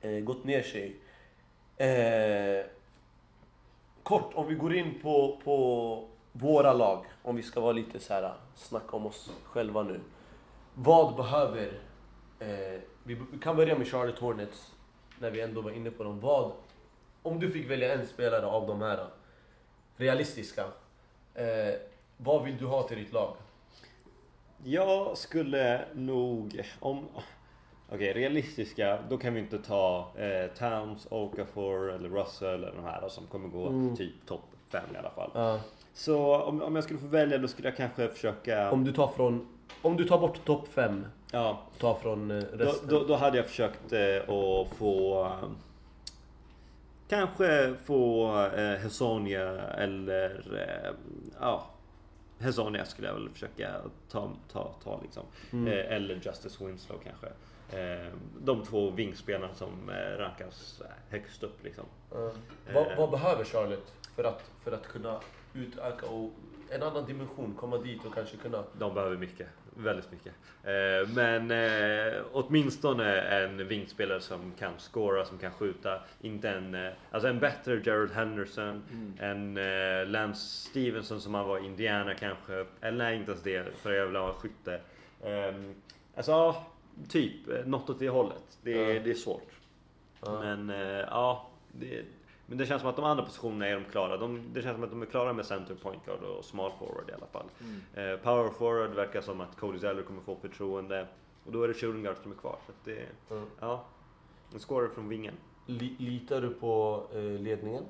[SPEAKER 1] eh, gått ner sig. Eh, kort, om vi går in på, på våra lag. Om vi ska vara lite så här, snacka om oss själva nu. Vad behöver... Eh, vi vi kan börja med Charlotte Hornets. När vi ändå var inne på dem. Vad... Om du fick välja en spelare av de här realistiska. Eh, vad vill du ha till ditt lag?
[SPEAKER 2] Jag skulle nog, om... Okej, realistiska. Då kan vi inte ta eh, Towns, Okafor eller Russell eller de här som kommer gå
[SPEAKER 1] Mm.
[SPEAKER 2] typ topp 5 i alla fall.
[SPEAKER 1] Ja.
[SPEAKER 2] Så om, om jag skulle få välja då skulle jag kanske försöka...
[SPEAKER 1] Om du tar från... Om du tar bort topp 5,
[SPEAKER 2] ja,
[SPEAKER 1] ta från eh,
[SPEAKER 2] då,
[SPEAKER 1] resten.
[SPEAKER 2] då, då hade jag försökt eh, att få... eh, kanske få eh, Hessonia eller... Eh, ja, Hessonia skulle jag väl försöka ta, ta, ta liksom.
[SPEAKER 1] Mm.
[SPEAKER 2] Eller Justice Winslow kanske. De två vingspelarna som rankas högst upp liksom. Eh.
[SPEAKER 1] Vad, vad behöver Charlotte för att, för att kunna utöka och en annan dimension, komma dit och kanske kunna...
[SPEAKER 2] De behöver mycket. Väldigt mycket. Eh, men eh, åtminstone en vingspelare som kan scora, som kan skjuta. Inte en, eh, alltså en bättre Jared Henderson.
[SPEAKER 3] Mm.
[SPEAKER 2] En Lance Stevenson som han var i Indiana kanske. Eller nej, inte ens det. För jag vill ha skytte. Eh, alltså, ja, typ något åt det hållet. Det, är-
[SPEAKER 1] Ja.
[SPEAKER 2] det är svårt.
[SPEAKER 1] Ja.
[SPEAKER 2] Men ja, det, men det känns som att de andra positionerna är de klara. De, det känns som att de är klara med center, point guard och small forward i alla fall.
[SPEAKER 3] Mm.
[SPEAKER 2] Eh, power forward verkar som att Cody Zeller kommer få förtroende. Och då är det shooting guard som är kvar. Så det,
[SPEAKER 1] Mm.
[SPEAKER 2] ja, en scorer från vingen.
[SPEAKER 1] Li, litar du på eh, ledningen?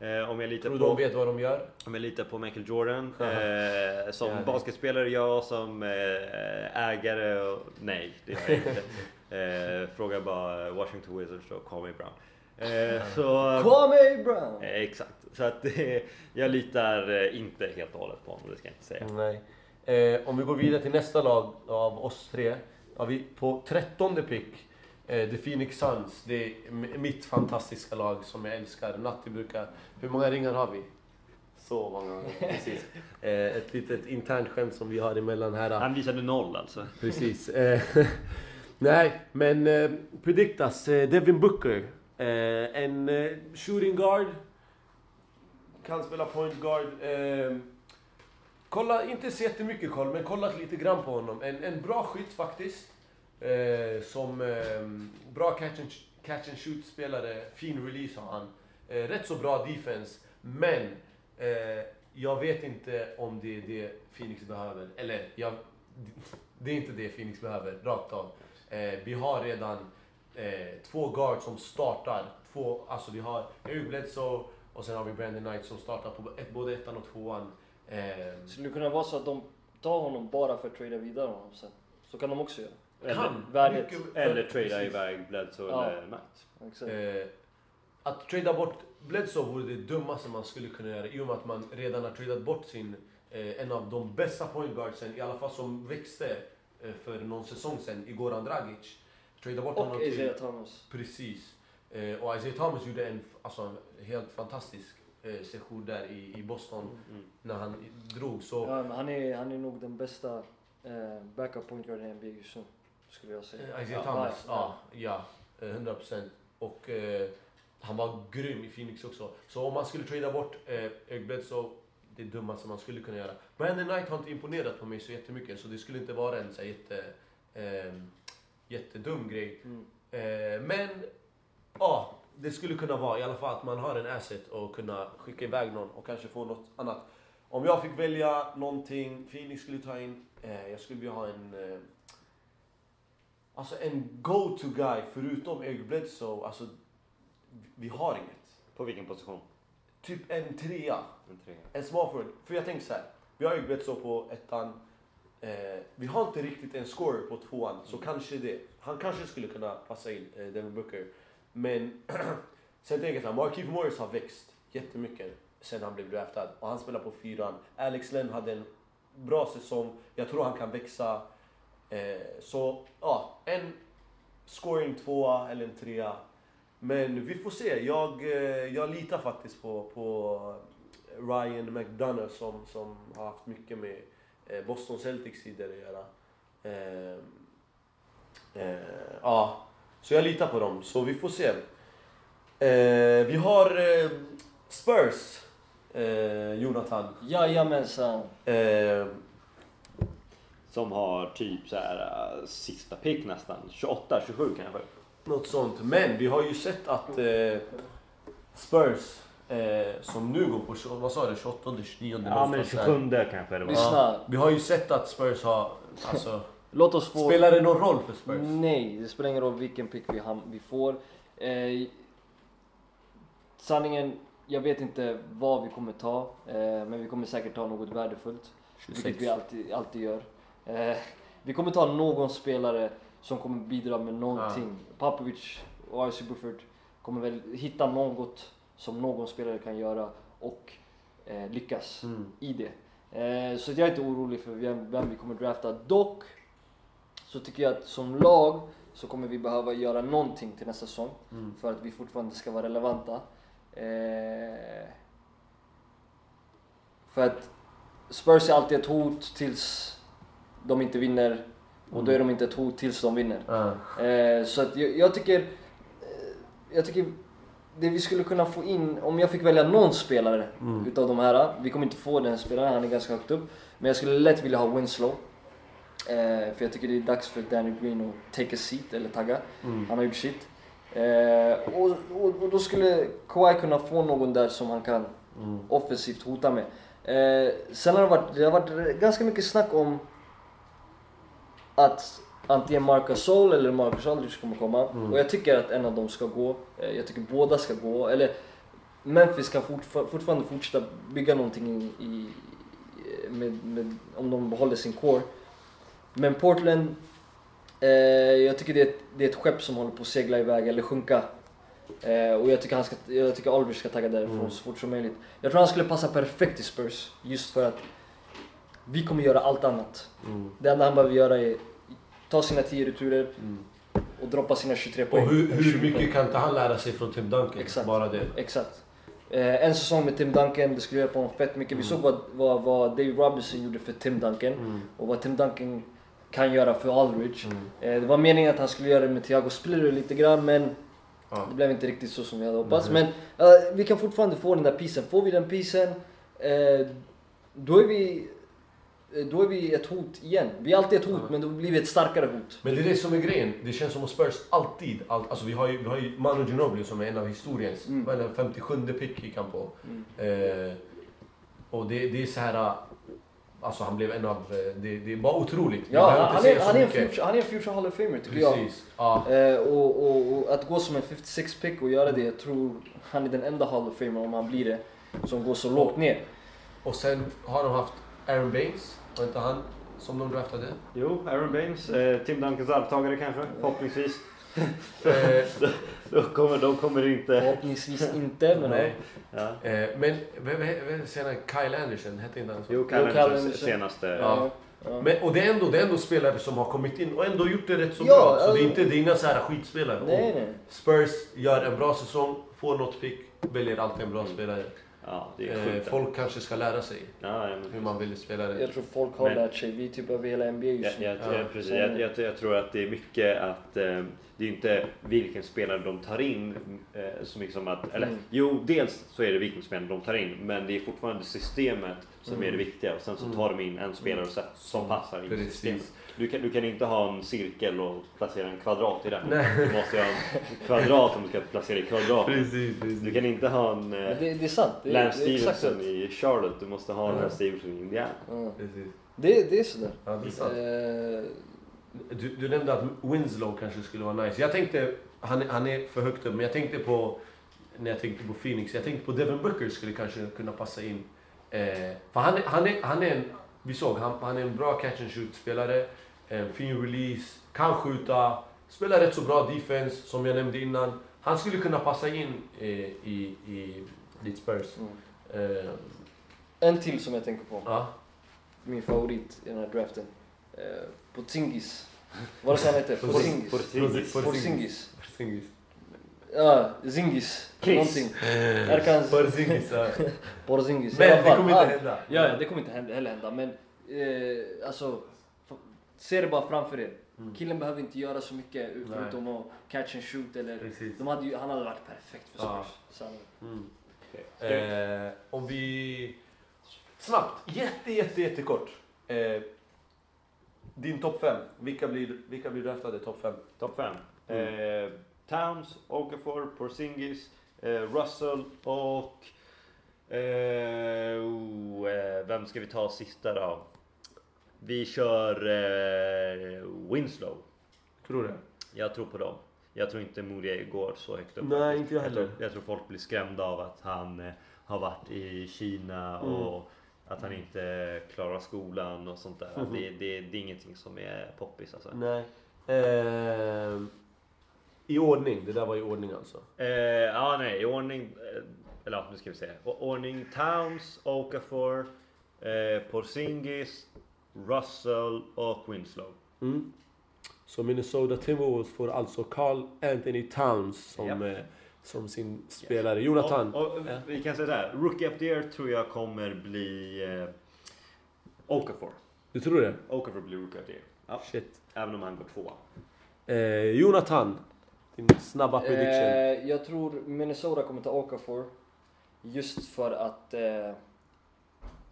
[SPEAKER 2] Eh, om, jag litar
[SPEAKER 1] Tror du
[SPEAKER 2] på,
[SPEAKER 1] de vet vad de gör?
[SPEAKER 2] om jag litar på Michael Jordan.
[SPEAKER 1] Ja.
[SPEAKER 2] Eh, som
[SPEAKER 1] Ja,
[SPEAKER 2] basketspelare, jag som eh, ägare. Och, nej, det gör jag inte. eh, fråga bara Washington Wizards och Kwame Brown. Eh, så,
[SPEAKER 3] Kwame Brown!
[SPEAKER 2] Eh, exakt. Så att eh, jag litar eh, inte helt och hållet på honom, det ska jag inte säga.
[SPEAKER 1] Nej. Eh, om vi går vidare till nästa lag av oss tre. Har vi på trettonde pick eh, The Phoenix Suns. Det är mitt fantastiska lag som jag älskar. Natti brukar... Hur många ringar har vi? Så många. Precis. Eh, ett litet internt skämt som vi har emellan här.
[SPEAKER 2] Han visade noll alltså.
[SPEAKER 1] Precis. Eh, Nej, men eh, prediktas eh, Devin Booker. Eh, en eh, shooting guard. Kan spela point guard. Eh, kolla, inte så jättemycket koll, men kollat lite grann på honom. En, en bra skytt faktiskt. Eh, som eh, bra catch and, catch and shoot spelare. Fin release har han. Eh, rätt så bra defense. Men eh, jag vet inte om det är det Phoenix behöver. Eller, jag, det är inte det Phoenix behöver, rakt av. Eh, vi har redan eh, två guards som startar. Två, alltså vi har Eric Bledsoe och sen har vi Brandon Knight som startar på ett, både ettan och tvåan. Eh,
[SPEAKER 3] Skulle det kunna vara så att de tar honom bara för att trada vidare honom sen? Så kan de också göra.
[SPEAKER 2] Eller,
[SPEAKER 1] mycket-
[SPEAKER 2] eller
[SPEAKER 1] för-
[SPEAKER 2] trada iväg Bledsoe
[SPEAKER 3] Ja.
[SPEAKER 2] eller Knight.
[SPEAKER 1] Eh, att trada bort Bledsoe vore det dummaste man skulle kunna göra i och med att man redan har tradat bort sin, eh, en av de bästa point guardsen, i alla fall som växte eh, för någon säsong sedan, Goran Dragic. Trada bort honom
[SPEAKER 3] Och
[SPEAKER 1] till...
[SPEAKER 3] Isaiah Thomas.
[SPEAKER 1] Precis. Eh, och Isaiah Thomas gjorde en alltså, helt fantastisk eh, session där i, i Boston
[SPEAKER 2] Mm.
[SPEAKER 1] när han drog. Så,
[SPEAKER 3] Ja, han, är, han är nog den bästa eh, backup point guard i NBA just nu. Skulle jag säga.
[SPEAKER 1] eh, Isaiah
[SPEAKER 3] Ja,
[SPEAKER 1] Thomas,
[SPEAKER 3] ja.
[SPEAKER 1] ja, ja, eh, 100 procent. Och eh, han var grym i Phoenix också. Så om man skulle trada bort eh, Eric Bledsoe, det dummaste man skulle kunna göra. Brandon Knight har inte imponerat på mig så jättemycket, så det skulle inte vara en så jätte, eh, jättedum grej.
[SPEAKER 3] Mm.
[SPEAKER 1] Eh, men ja, det skulle kunna vara i alla fall att man har en asset och kunna skicka iväg någon och kanske få något annat. Om jag fick välja någonting Phoenix skulle ta in, eh, jag skulle vilja ha en eh, Alltså en go-to guy förutom Eric Bledsoe, alltså vi har inget.
[SPEAKER 2] På vilken position?
[SPEAKER 1] Typ en trea,
[SPEAKER 2] En trea.
[SPEAKER 1] en small forward. För jag tänker så här. vi har Eric Bledsoe på ettan. Eh, vi har inte riktigt en scorer på tvåan, så kanske det. Han kanske skulle kunna passa in, eh, Devin Booker. Men sen tänker jag så här, Markieff Morris har växt jättemycket sen han blev draftad. Och han spelar på fyran. Alex Len hade en bra säsong. Jag tror han kan växa. Eh, så ja, en scoring tvåa eller en trea. Men vi får se. Jag, eh, jag litar faktiskt på, på Ryan McDonough som, som har haft mycket med Boston Celtics tidigare att göra. Eh, eh, ja, så jag litar på dem. Så vi får se. Eh, vi har eh, Spurs, eh, Jonathan.
[SPEAKER 3] Jajamensan.
[SPEAKER 1] Eh,
[SPEAKER 2] Som har typ så här uh, sista pick nästan. 28, 27 kanske.
[SPEAKER 1] Något sånt. Men vi har ju sett att eh, Spurs, eh, som nu går på, vad sa du, 28, 29
[SPEAKER 2] Ja men
[SPEAKER 1] någonstans där.
[SPEAKER 2] 27 kanske det var.
[SPEAKER 3] Lyssna.
[SPEAKER 1] Ja, vi har ju sett att Spurs har, alltså,
[SPEAKER 3] Låt oss få...
[SPEAKER 1] Spelar det någon roll för Spurs?
[SPEAKER 3] Nej, det spelar ingen roll vilken pick vi, ham- vi får. Eh, sanningen, jag vet inte vad vi kommer ta, eh, men vi kommer säkert ta något värdefullt. Vilket vi alltid, alltid gör. Eh, vi kommer ta någon spelare som kommer bidra med någonting. Papovic och RC Bufford kommer väl hitta något som någon spelare kan göra och eh, lyckas
[SPEAKER 1] Mm.
[SPEAKER 3] i det. Eh, så jag är inte orolig för vem, vem vi kommer drafta. Dock så tycker jag att som lag så kommer vi behöva göra någonting till nästa säsong
[SPEAKER 1] Mm.
[SPEAKER 3] för att vi fortfarande ska vara relevanta. Eh, för att Spurs är alltid ett hot tills de inte vinner och då är de inte ett hot tills de vinner.
[SPEAKER 1] Ja.
[SPEAKER 3] Eh, så att jag, jag tycker... Eh, jag tycker det vi skulle kunna få in, om jag fick välja någon spelare
[SPEAKER 1] Mm.
[SPEAKER 3] utav de här. Vi kommer inte få den spelaren, han är ganska högt upp. Men jag skulle lätt vilja ha Winslow. Eh, för jag tycker det är dags för Danny Green att take a seat, eller tagga.
[SPEAKER 1] Mm.
[SPEAKER 3] Han har gjort sitt. Eh, och, och, och då skulle Kawhi kunna få någon där som han kan
[SPEAKER 1] Mm.
[SPEAKER 3] offensivt hota med. Eh, sen har det varit, det har varit ganska mycket snack om att antingen Marcus Sol eller Marcus Aldridge kommer komma.
[SPEAKER 1] Mm.
[SPEAKER 3] Och jag tycker att en av dem ska gå. Eh, jag tycker båda ska gå. Eller Memphis kan fortfar- fortfarande fortsätta bygga någonting i, i, med, med, om de behåller sin core. Men Portland, eh, jag tycker det är, ett, det är ett skepp som håller på att segla iväg eller sjunka. Eh, och jag tycker, han ska, jag tycker Aldridge ska tagga därifrån
[SPEAKER 1] Mm.
[SPEAKER 3] så fort som möjligt. Jag tror han skulle passa perfekt i Spurs. Just för att vi kommer göra allt annat.
[SPEAKER 1] Mm.
[SPEAKER 3] Det enda han behöver göra är ta sina 10 returer
[SPEAKER 1] Mm.
[SPEAKER 3] och droppa sina 23
[SPEAKER 1] Och
[SPEAKER 3] poäng.
[SPEAKER 1] hur, hur
[SPEAKER 3] 20 poäng.
[SPEAKER 1] mycket kan inte han lära sig från Tim Duncan?
[SPEAKER 3] Exakt.
[SPEAKER 1] Bara det.
[SPEAKER 3] Exakt. Eh, en säsong med Tim Duncan, det skulle hjälpa honom fett mycket. Vi
[SPEAKER 1] Mm.
[SPEAKER 3] såg vad, vad, vad Dave Robinson gjorde för Tim Duncan
[SPEAKER 1] Mm.
[SPEAKER 3] och vad Tim Duncan kan göra för Aldridge.
[SPEAKER 1] Mm.
[SPEAKER 3] Eh, det var meningen att han skulle göra det med Thiago Splitter lite grann men
[SPEAKER 1] Ja.
[SPEAKER 3] det blev inte riktigt så som vi hade hoppats.
[SPEAKER 1] Nej.
[SPEAKER 3] Men eh, vi kan fortfarande få den där pisen. Får vi den pisen, eh, då är vi då är vi ett hot igen. Vi är alltid ett hot, men då blir vi ett starkare hot.
[SPEAKER 1] Men det är det som är grejen. Det känns som att Spurs alltid, all, alltså vi har ju, vi har ju Manu Ginobili som är en av historiens,
[SPEAKER 3] Mm.
[SPEAKER 1] vad är det, 57 pick gick han på.
[SPEAKER 3] Mm.
[SPEAKER 1] Eh, och det, det är så här, alltså han blev en av, eh, det, det är bara otroligt.
[SPEAKER 3] Ja, han, är, han, är future, han är en future Hall of Famer tycker jag.
[SPEAKER 1] Precis. Ja.
[SPEAKER 3] Eh, och, och, och att gå som en 56 pick och göra det, jag tror han är den enda Hall of Famer om han blir det, som går så lågt ner.
[SPEAKER 1] Och sen har de haft Aaron Baines, var inte han som de draftade?
[SPEAKER 2] Jo, Aaron Baines, eh, Tim Duncans arvtagare kanske, förhoppningsvis.
[SPEAKER 1] Eh,
[SPEAKER 2] De kommer, de kommer inte...
[SPEAKER 3] Förhoppningsvis inte, men
[SPEAKER 1] nej.
[SPEAKER 2] Ja.
[SPEAKER 1] Eh, men vem, vem, senare, Kyle Anderson, hette inte han så?
[SPEAKER 2] Jo,
[SPEAKER 3] Jo,
[SPEAKER 2] Kyle
[SPEAKER 3] Kyle
[SPEAKER 2] Andersons
[SPEAKER 3] Anderson.
[SPEAKER 2] senaste...
[SPEAKER 1] Ja.
[SPEAKER 3] ja.
[SPEAKER 1] Men, och det är, ändå, det är ändå spelare som har kommit in och ändå gjort det rätt så
[SPEAKER 3] Ja,
[SPEAKER 1] bra. Så
[SPEAKER 3] alltså-
[SPEAKER 1] det är, inte, det är inga så här skitspelare.
[SPEAKER 3] Nej.
[SPEAKER 1] Spurs gör en bra säsong, får något pick, väljer alltid en bra
[SPEAKER 2] Mm.
[SPEAKER 1] spelare.
[SPEAKER 2] Ja, det är
[SPEAKER 1] Eh,
[SPEAKER 2] sjukt.
[SPEAKER 1] folk kanske ska lära sig
[SPEAKER 2] Ja, ja, men-
[SPEAKER 1] hur man vill spela det.
[SPEAKER 3] Jag tror folk har
[SPEAKER 2] Men-
[SPEAKER 3] lärt sig, vi är typ över hela NBA
[SPEAKER 2] Ja,
[SPEAKER 3] just nu.
[SPEAKER 2] jag,
[SPEAKER 1] Ja,
[SPEAKER 2] jag, precis.
[SPEAKER 3] så-
[SPEAKER 2] Jag, jag, jag tror att det är mycket att eh, det är inte vilken spelare de tar in eh, så mycket som att, eller
[SPEAKER 3] Mm.
[SPEAKER 2] jo dels så är det vilken spelare de tar in men det är fortfarande systemet som
[SPEAKER 1] Mm.
[SPEAKER 2] är det viktiga och sen så
[SPEAKER 1] Mm.
[SPEAKER 2] tar de in en spelare så- som passar in i systemet. Du kan, du kan inte ha en cirkel och placera en kvadrat i den.
[SPEAKER 1] Nej.
[SPEAKER 2] Du måste ha en kvadrat om du ska placera i kvadrat.
[SPEAKER 1] Precis, precis.
[SPEAKER 2] Du kan inte ha en eh,
[SPEAKER 3] det, det är sant. Det,
[SPEAKER 2] Lance
[SPEAKER 3] det är exakt så.
[SPEAKER 2] Stevenson i Charlotte, du måste ha
[SPEAKER 1] Ja.
[SPEAKER 2] Lance Stevenson i Indiana.
[SPEAKER 3] Ja.
[SPEAKER 1] Precis.
[SPEAKER 3] Det, det är sådär.
[SPEAKER 1] Ja, det är sant.
[SPEAKER 3] Eh,
[SPEAKER 1] Du, du nämnde att Winslow kanske skulle vara nice. Jag tänkte, han, är- han är för högt upp, men jag tänkte på, när jag tänkte på Phoenix, jag tänkte på Devin Booker skulle kanske kunna passa in. Eh, för han är, han är, han är en, vi såg, han, han är en bra catch and shoot spelare, en fin release, kan skjuta, spelar rätt så bra defense som jag nämnde innan. Han skulle kunna passa in eh, i, i ditt Spurs.
[SPEAKER 3] mm.
[SPEAKER 1] Eh,
[SPEAKER 3] En till som jag tänker på.
[SPEAKER 1] ja.
[SPEAKER 3] Min favorit i den här draften. Eh, Porzingis. Vad det han heter? Porzingis.
[SPEAKER 2] Porzingis.
[SPEAKER 3] Porzingis.
[SPEAKER 1] Porzingis.
[SPEAKER 3] Ja, Zingis.
[SPEAKER 2] Chris.
[SPEAKER 3] Någonting. Erkan
[SPEAKER 1] Porzingis, ja.
[SPEAKER 3] Porzingis.
[SPEAKER 1] Men det kommer inte hända.
[SPEAKER 3] Ja, ja, det kommer inte hända, heller hända. Men eh, alltså, se det bara framför er.
[SPEAKER 1] Mm.
[SPEAKER 3] Killen behöver inte göra så mycket förutom att catch and shoot eller...
[SPEAKER 1] Precis.
[SPEAKER 3] De hade ju, han hade varit perfekt för
[SPEAKER 1] Ja.
[SPEAKER 3] Spurs. Sanningen.
[SPEAKER 1] Mm.
[SPEAKER 2] Okej.
[SPEAKER 1] Eh, om vi... Snabbt, jätte, jätte, jättekort. Eh, din topp fem. Vilka blir, vilka blir draftade topp fem?
[SPEAKER 2] Topp 5.
[SPEAKER 1] Mm.
[SPEAKER 2] Eh, Towns, Okafor, Porzingis, eh, Russell och... Eh, oh, eh, vem ska vi ta sista då? Vi kör... Eh, Winslow.
[SPEAKER 1] Tror det?
[SPEAKER 2] Jag tror på dem. Jag tror inte Mourier går så högt upp.
[SPEAKER 1] Nej, inte jag
[SPEAKER 2] Jag tror,
[SPEAKER 1] heller.
[SPEAKER 2] jag tror folk blir skrämda av att han eh, har varit i Kina
[SPEAKER 1] Mm.
[SPEAKER 2] Att han inte klarar skolan och sånt där.
[SPEAKER 1] Mhm.
[SPEAKER 2] Det, det, det är ingenting som är poppis alltså.
[SPEAKER 1] Nej. Ehm, I ordning, det där var i ordning alltså.
[SPEAKER 2] Eh, ja, nej, i ordning. Eh, eller nu ska vi se. Ordning Towns, Okafor, eh, Porzingis, Russell och Winslow.
[SPEAKER 1] Mm. Så Minnesota Timberwolves får alltså Carl Anthony Towns som,
[SPEAKER 2] Japp.
[SPEAKER 1] Eh, som sin spelare. Jonathan.
[SPEAKER 2] Och, och,
[SPEAKER 1] Ja.
[SPEAKER 2] Vi kan säga så här. Rookie of the year tror jag kommer bli eh, Okafor.
[SPEAKER 1] Du tror det?
[SPEAKER 2] Okafor blir Rookie of the year. Ja.
[SPEAKER 1] Shit.
[SPEAKER 2] Även om han går tvåa.
[SPEAKER 1] Eh, Jonathan. Din snabba prediction.
[SPEAKER 3] Eh, jag tror Minnesota kommer ta Okafor. Just för att eh,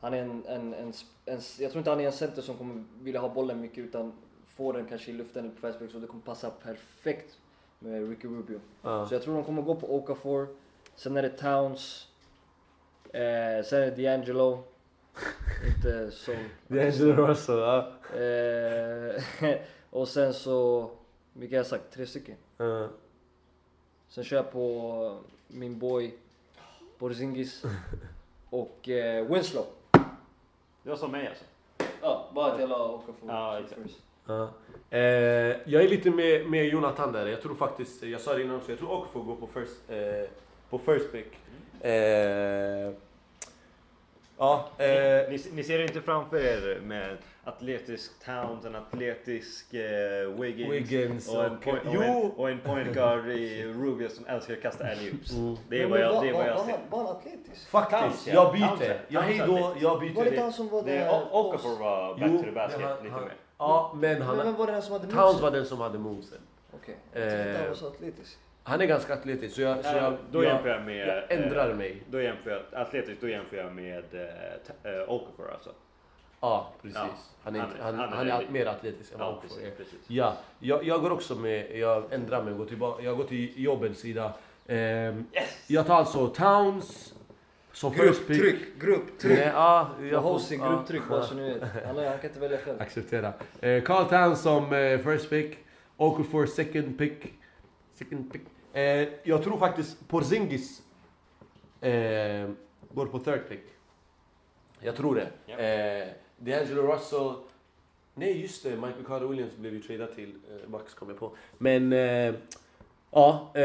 [SPEAKER 3] han är en, en, en, en, Jag tror inte han är en center som kommer vilja ha bollen mycket utan få den kanske i luften eller på fastbreak så det kommer passa perfekt med Ricky Rubio.
[SPEAKER 1] Ja.
[SPEAKER 3] Så jag tror de kommer gå på Okafor. Sen är det Towns. Eh, sen är det D'Angelo. inte så...
[SPEAKER 1] D'Angelo Russell, ja.
[SPEAKER 3] Eh, och sen så... Vilka har jag sagt? Tre stycken.
[SPEAKER 1] Ja.
[SPEAKER 3] Sen kör jag på min boy Porzingis och eh, Winslow.
[SPEAKER 2] Det var som mig alltså.
[SPEAKER 3] Ja, bara att jag la Okafor
[SPEAKER 2] Ja, exakt.
[SPEAKER 1] Ja. Eh, jag är lite med, med Jonathan där. Jag tror faktiskt, jag sa det innan också, jag tror Okafor går på first, eh, på first pick. Eh, ja, eh,
[SPEAKER 2] Ni, ni ser inte framför er med atletisk Towns, en atletisk eh, Wiggins,
[SPEAKER 1] Wiggins
[SPEAKER 2] och, en
[SPEAKER 1] och-
[SPEAKER 2] point, och,
[SPEAKER 1] jo.
[SPEAKER 2] en, och en point guard i Rubio som älskar att kasta alley-oops.
[SPEAKER 1] Mm.
[SPEAKER 2] Det är vad jag, det är vad jag
[SPEAKER 3] var,
[SPEAKER 2] ser.
[SPEAKER 3] var han atletisk?
[SPEAKER 1] faktiskt,
[SPEAKER 2] Towns, ja.
[SPEAKER 1] jag
[SPEAKER 2] Towns,
[SPEAKER 1] byter.
[SPEAKER 2] ja.
[SPEAKER 1] Jag hej då,
[SPEAKER 2] Towns,
[SPEAKER 1] jag
[SPEAKER 3] Var det
[SPEAKER 1] byter.
[SPEAKER 3] inte han som var
[SPEAKER 2] Det
[SPEAKER 3] där?
[SPEAKER 2] Okafor var back
[SPEAKER 1] Jo,
[SPEAKER 2] to the basket
[SPEAKER 1] han-
[SPEAKER 2] lite
[SPEAKER 1] han-
[SPEAKER 2] mer.
[SPEAKER 1] Ja, men
[SPEAKER 3] Men vem
[SPEAKER 1] han,
[SPEAKER 3] var det den som hade
[SPEAKER 1] Towns
[SPEAKER 3] musen?
[SPEAKER 1] var den som hade movesen.
[SPEAKER 3] Okej, inte
[SPEAKER 1] Eh,
[SPEAKER 3] han var så atletisk.
[SPEAKER 1] Han är ganska atletisk, så jag, så
[SPEAKER 2] Ja,
[SPEAKER 1] jag,
[SPEAKER 2] då
[SPEAKER 1] jag,
[SPEAKER 2] jämför jag med...
[SPEAKER 1] jag ändrar
[SPEAKER 2] eh,
[SPEAKER 1] mig.
[SPEAKER 2] Då jämför jag, atletiskt, då jämför jag med eh, eh, Okafor alltså.
[SPEAKER 1] Ja, precis.
[SPEAKER 2] Ja,
[SPEAKER 1] Han är,
[SPEAKER 2] han-
[SPEAKER 1] han,
[SPEAKER 2] han är
[SPEAKER 1] han är mer atletisk än
[SPEAKER 2] Ja,
[SPEAKER 1] Okafor
[SPEAKER 2] precis, precis.
[SPEAKER 1] Ja, jag, jag går också med, jag ändrar mig och går tillbaka, jag går till jobbens sida. Ehm,
[SPEAKER 2] Yes!
[SPEAKER 1] jag tar alltså Towns pick.
[SPEAKER 3] Grupptryck, grupptryck.
[SPEAKER 1] Nej, ja,
[SPEAKER 3] Jag
[SPEAKER 1] får-
[SPEAKER 3] hosting,
[SPEAKER 1] ja,
[SPEAKER 3] grupptryck bara så ni vet. Han, kan inte välja själv.
[SPEAKER 1] Acceptera. Eh, Carl Towns som eh, first pick. Okafor second pick. Second pick. Eh, jag tror faktiskt Porzingis eh, går på third pick. Jag tror det.
[SPEAKER 2] Japp.
[SPEAKER 1] Eh, D'Angelo Russell. Nej just det, Michael Carter Williams blev ju tradad till eh, Bucks kom jag på. Men eh, ja, eh,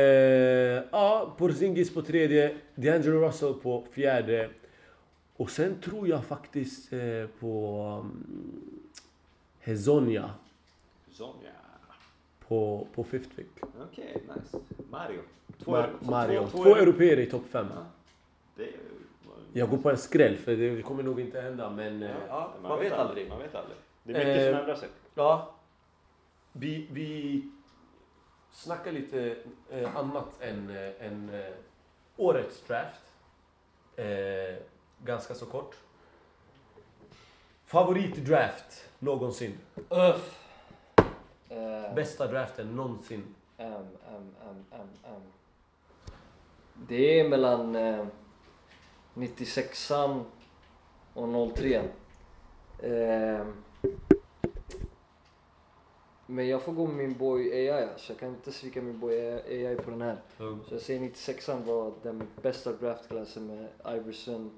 [SPEAKER 1] ja, Porzingis på tredje, D'Angelo Russell på fjärde. Och sen tror jag faktiskt eh, på um, Hezonja
[SPEAKER 2] Sonja.
[SPEAKER 1] på, på fifth pick.
[SPEAKER 2] Okej, nice. Mario.
[SPEAKER 1] Ma- Mario. Två,
[SPEAKER 2] två,
[SPEAKER 1] europeer i topp fem.
[SPEAKER 2] Ja. Det är,
[SPEAKER 1] Jag går på en skräll för det kommer nog inte hända men eh, ja, man, vet aldrig.
[SPEAKER 2] Man vet aldrig. Det är mycket
[SPEAKER 1] Eh,
[SPEAKER 2] som ändrar sig.
[SPEAKER 1] Ja, vi, vi snackar lite eh, annat än, eh, än eh, årets draft. Eh, ganska så kort. Favoritdraft någonsin?
[SPEAKER 3] Öff. Eh,
[SPEAKER 1] Bästa draften någonsin?
[SPEAKER 3] ehm, ehm, ehm. Det är mellan eh, 96an och 03 eh, Men jag får gå med min boy AI alltså. Jag kan inte svika min boy AI på den här. Så jag säger 96an var den bästa draftklassen med Iverson,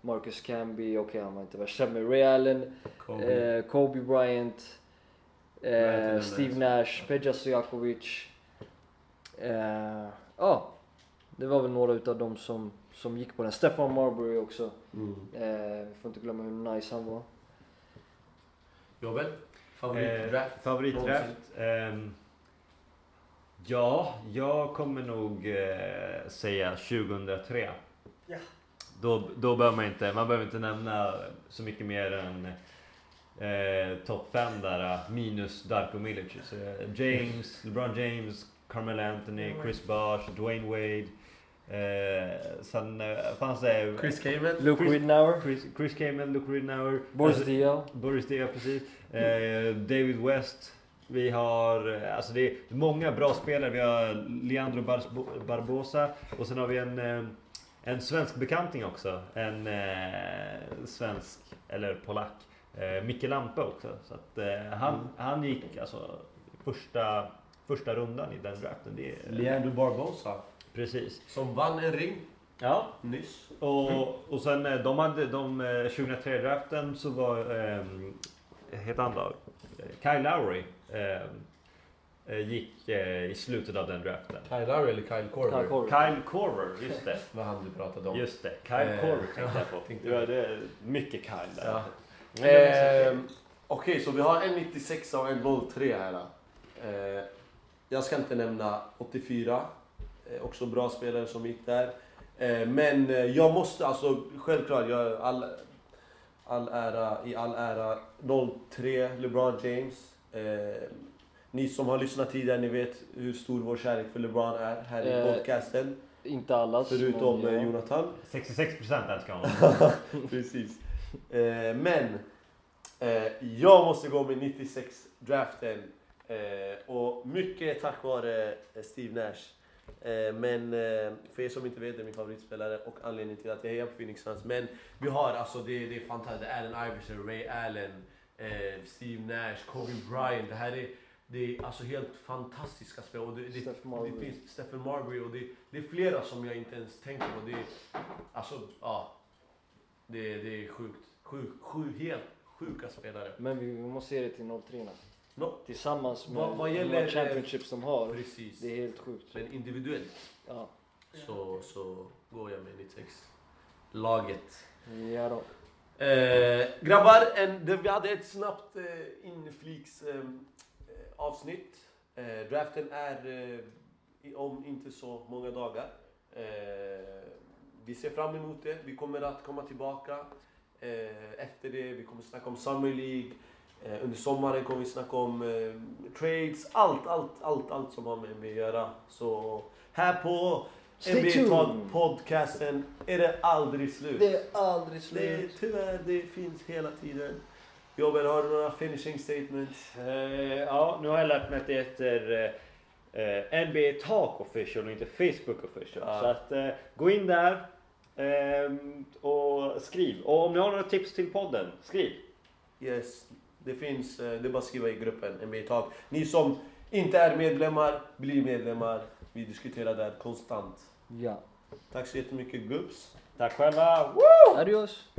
[SPEAKER 3] Marcus Camby, okej han var inte värsta med Ray Allen,
[SPEAKER 1] Kobe.
[SPEAKER 3] eh, Kobe Bryant, eh, Steve Nash, Peja Stojakovic. Eh, Ja, det var väl några utav dem som, som gick på den. Stefan Marbury också.
[SPEAKER 1] Mm.
[SPEAKER 3] Eh, vi får inte glömma hur nice han var.
[SPEAKER 1] Jobbel? Favoritdraft?
[SPEAKER 2] Eh, favoritdraft? Ehm, ja, jag kommer nog eh, säga 2003.
[SPEAKER 3] Ja.
[SPEAKER 2] Då, då behöver man inte, man behöver inte nämna så mycket mer än eh, topp 5 där eh, minus Darko Milic. Så, eh, James, LeBron James, Carmelo Anthony, Chris Bosh, Dwayne Wade. Eh, sen eh, fanns det
[SPEAKER 1] Chris Kamen?
[SPEAKER 3] Luke
[SPEAKER 2] Chris-
[SPEAKER 3] Ridnour,
[SPEAKER 2] Chris, Chris Kamen, Luke Ridnour.
[SPEAKER 3] Boris
[SPEAKER 2] Alltså,
[SPEAKER 3] Diaw.
[SPEAKER 2] Boris Diaw precis. Eh, David West. Vi har, eh, alltså det är många bra spelare. Vi har Leandro Bars- Barbosa och sen har vi en, eh, en svensk bekanting också. En eh, svensk, eller polack. eh, Micke Lampe också. Så att, eh, han, han gick alltså första, första rundan i den draften. Det är,
[SPEAKER 1] Leandro Barbosa.
[SPEAKER 2] Precis.
[SPEAKER 1] Som vann en ring
[SPEAKER 2] Ja,
[SPEAKER 1] nyss.
[SPEAKER 2] och, och sen eh, de hade de eh, 2003-draften så var, eh, heter han då? Kyle Lowry eh, eh, gick eh, i slutet av den draften.
[SPEAKER 1] Kyle Lowry eller Kyle Korver?
[SPEAKER 3] Kyle Korver.
[SPEAKER 2] Kyle Korver, just det.
[SPEAKER 1] Vad han du pratade om.
[SPEAKER 2] Just det, Kyle
[SPEAKER 1] Eh,
[SPEAKER 2] Korver tänkte jag på.
[SPEAKER 1] tänkte
[SPEAKER 2] Ja, det är mycket Kyle där.
[SPEAKER 1] Ja. Ehm, Okej, så vi har en 96 och en 03 här. Eh, jag ska inte nämna 84. Eh, också bra spelare som gick där. Eh, men eh, jag måste, alltså självklart, jag, all, all ära i all ära. 03, LeBron James. Eh, ni som har lyssnat tidigare, ni vet hur stor vår kärlek för LeBron är här i
[SPEAKER 3] Eh,
[SPEAKER 1] podcasten.
[SPEAKER 3] Inte allas.
[SPEAKER 1] Förutom
[SPEAKER 3] men ja.
[SPEAKER 1] Jonathan.
[SPEAKER 2] 66% älskar honom.
[SPEAKER 1] Precis. Eh, men jag måste gå med 96 draften. Eh, och mycket tack vare Steve Nash. Eh, men eh, för er som inte vet, det är min favoritspelare och anledningen till att jag hejar på Phoenix Suns. Men vi har alltså, det, det är fantastiskt. Det är Allen Iverson, Ray Allen, eh, Steve Nash, Kobe Bryant. Det här är, det är alltså helt fantastiska spelare. Och det, det,
[SPEAKER 3] Marbury.
[SPEAKER 1] det finns Stephen Marbury och det, det är flera som jag inte ens tänker på. Det är, alltså, ja. Det, det är sjukt. Sjuk, sjuk, helt sjuka spelare.
[SPEAKER 3] Men vi, vi måste se det till 03 -orna.
[SPEAKER 1] No,
[SPEAKER 3] Tillsammans med
[SPEAKER 1] Vad- vad gäller,
[SPEAKER 3] många
[SPEAKER 1] eh,
[SPEAKER 3] championships de har.
[SPEAKER 1] precis.
[SPEAKER 3] Det är helt sjukt.
[SPEAKER 1] Men individuellt
[SPEAKER 3] Ja.
[SPEAKER 1] så, så går jag med 96. Laget.
[SPEAKER 3] Ja då.
[SPEAKER 1] Eh, grabbar, en, det, vi hade ett snabbt eh, infliks eh, avsnitt. Eh, draften är eh, om inte så många dagar. Eh, vi ser fram emot det. Vi kommer att komma tillbaka eh, efter det. Vi kommer snacka om Summer League. Eh, under sommaren kommer vi snacka om eh, trades. Allt, allt, allt, allt som har med NBA att göra. Så här på
[SPEAKER 3] Stay
[SPEAKER 1] NBA
[SPEAKER 3] tuned.
[SPEAKER 1] Talk podcasten är det aldrig slut.
[SPEAKER 3] Det är aldrig
[SPEAKER 1] Det,
[SPEAKER 3] slut.
[SPEAKER 1] tyvärr, det finns hela tiden. Jobben, har du några finishing statements?
[SPEAKER 2] Eh, ja, nu har jag lärt mig att det heter eh, NBA Talk Official och inte Facebook Official.
[SPEAKER 1] Ja.
[SPEAKER 2] Så att gå in där och skriv. Och om ni har några tips till podden, skriv.
[SPEAKER 1] Yes, det finns. eh, Det är bara att skriva i gruppen NBA Talk. Ni som inte är medlemmar, bli medlemmar. Vi diskuterar där konstant.
[SPEAKER 3] Ja.
[SPEAKER 1] Tack så jättemycket gubbs.
[SPEAKER 2] Tack själva!
[SPEAKER 3] Adios.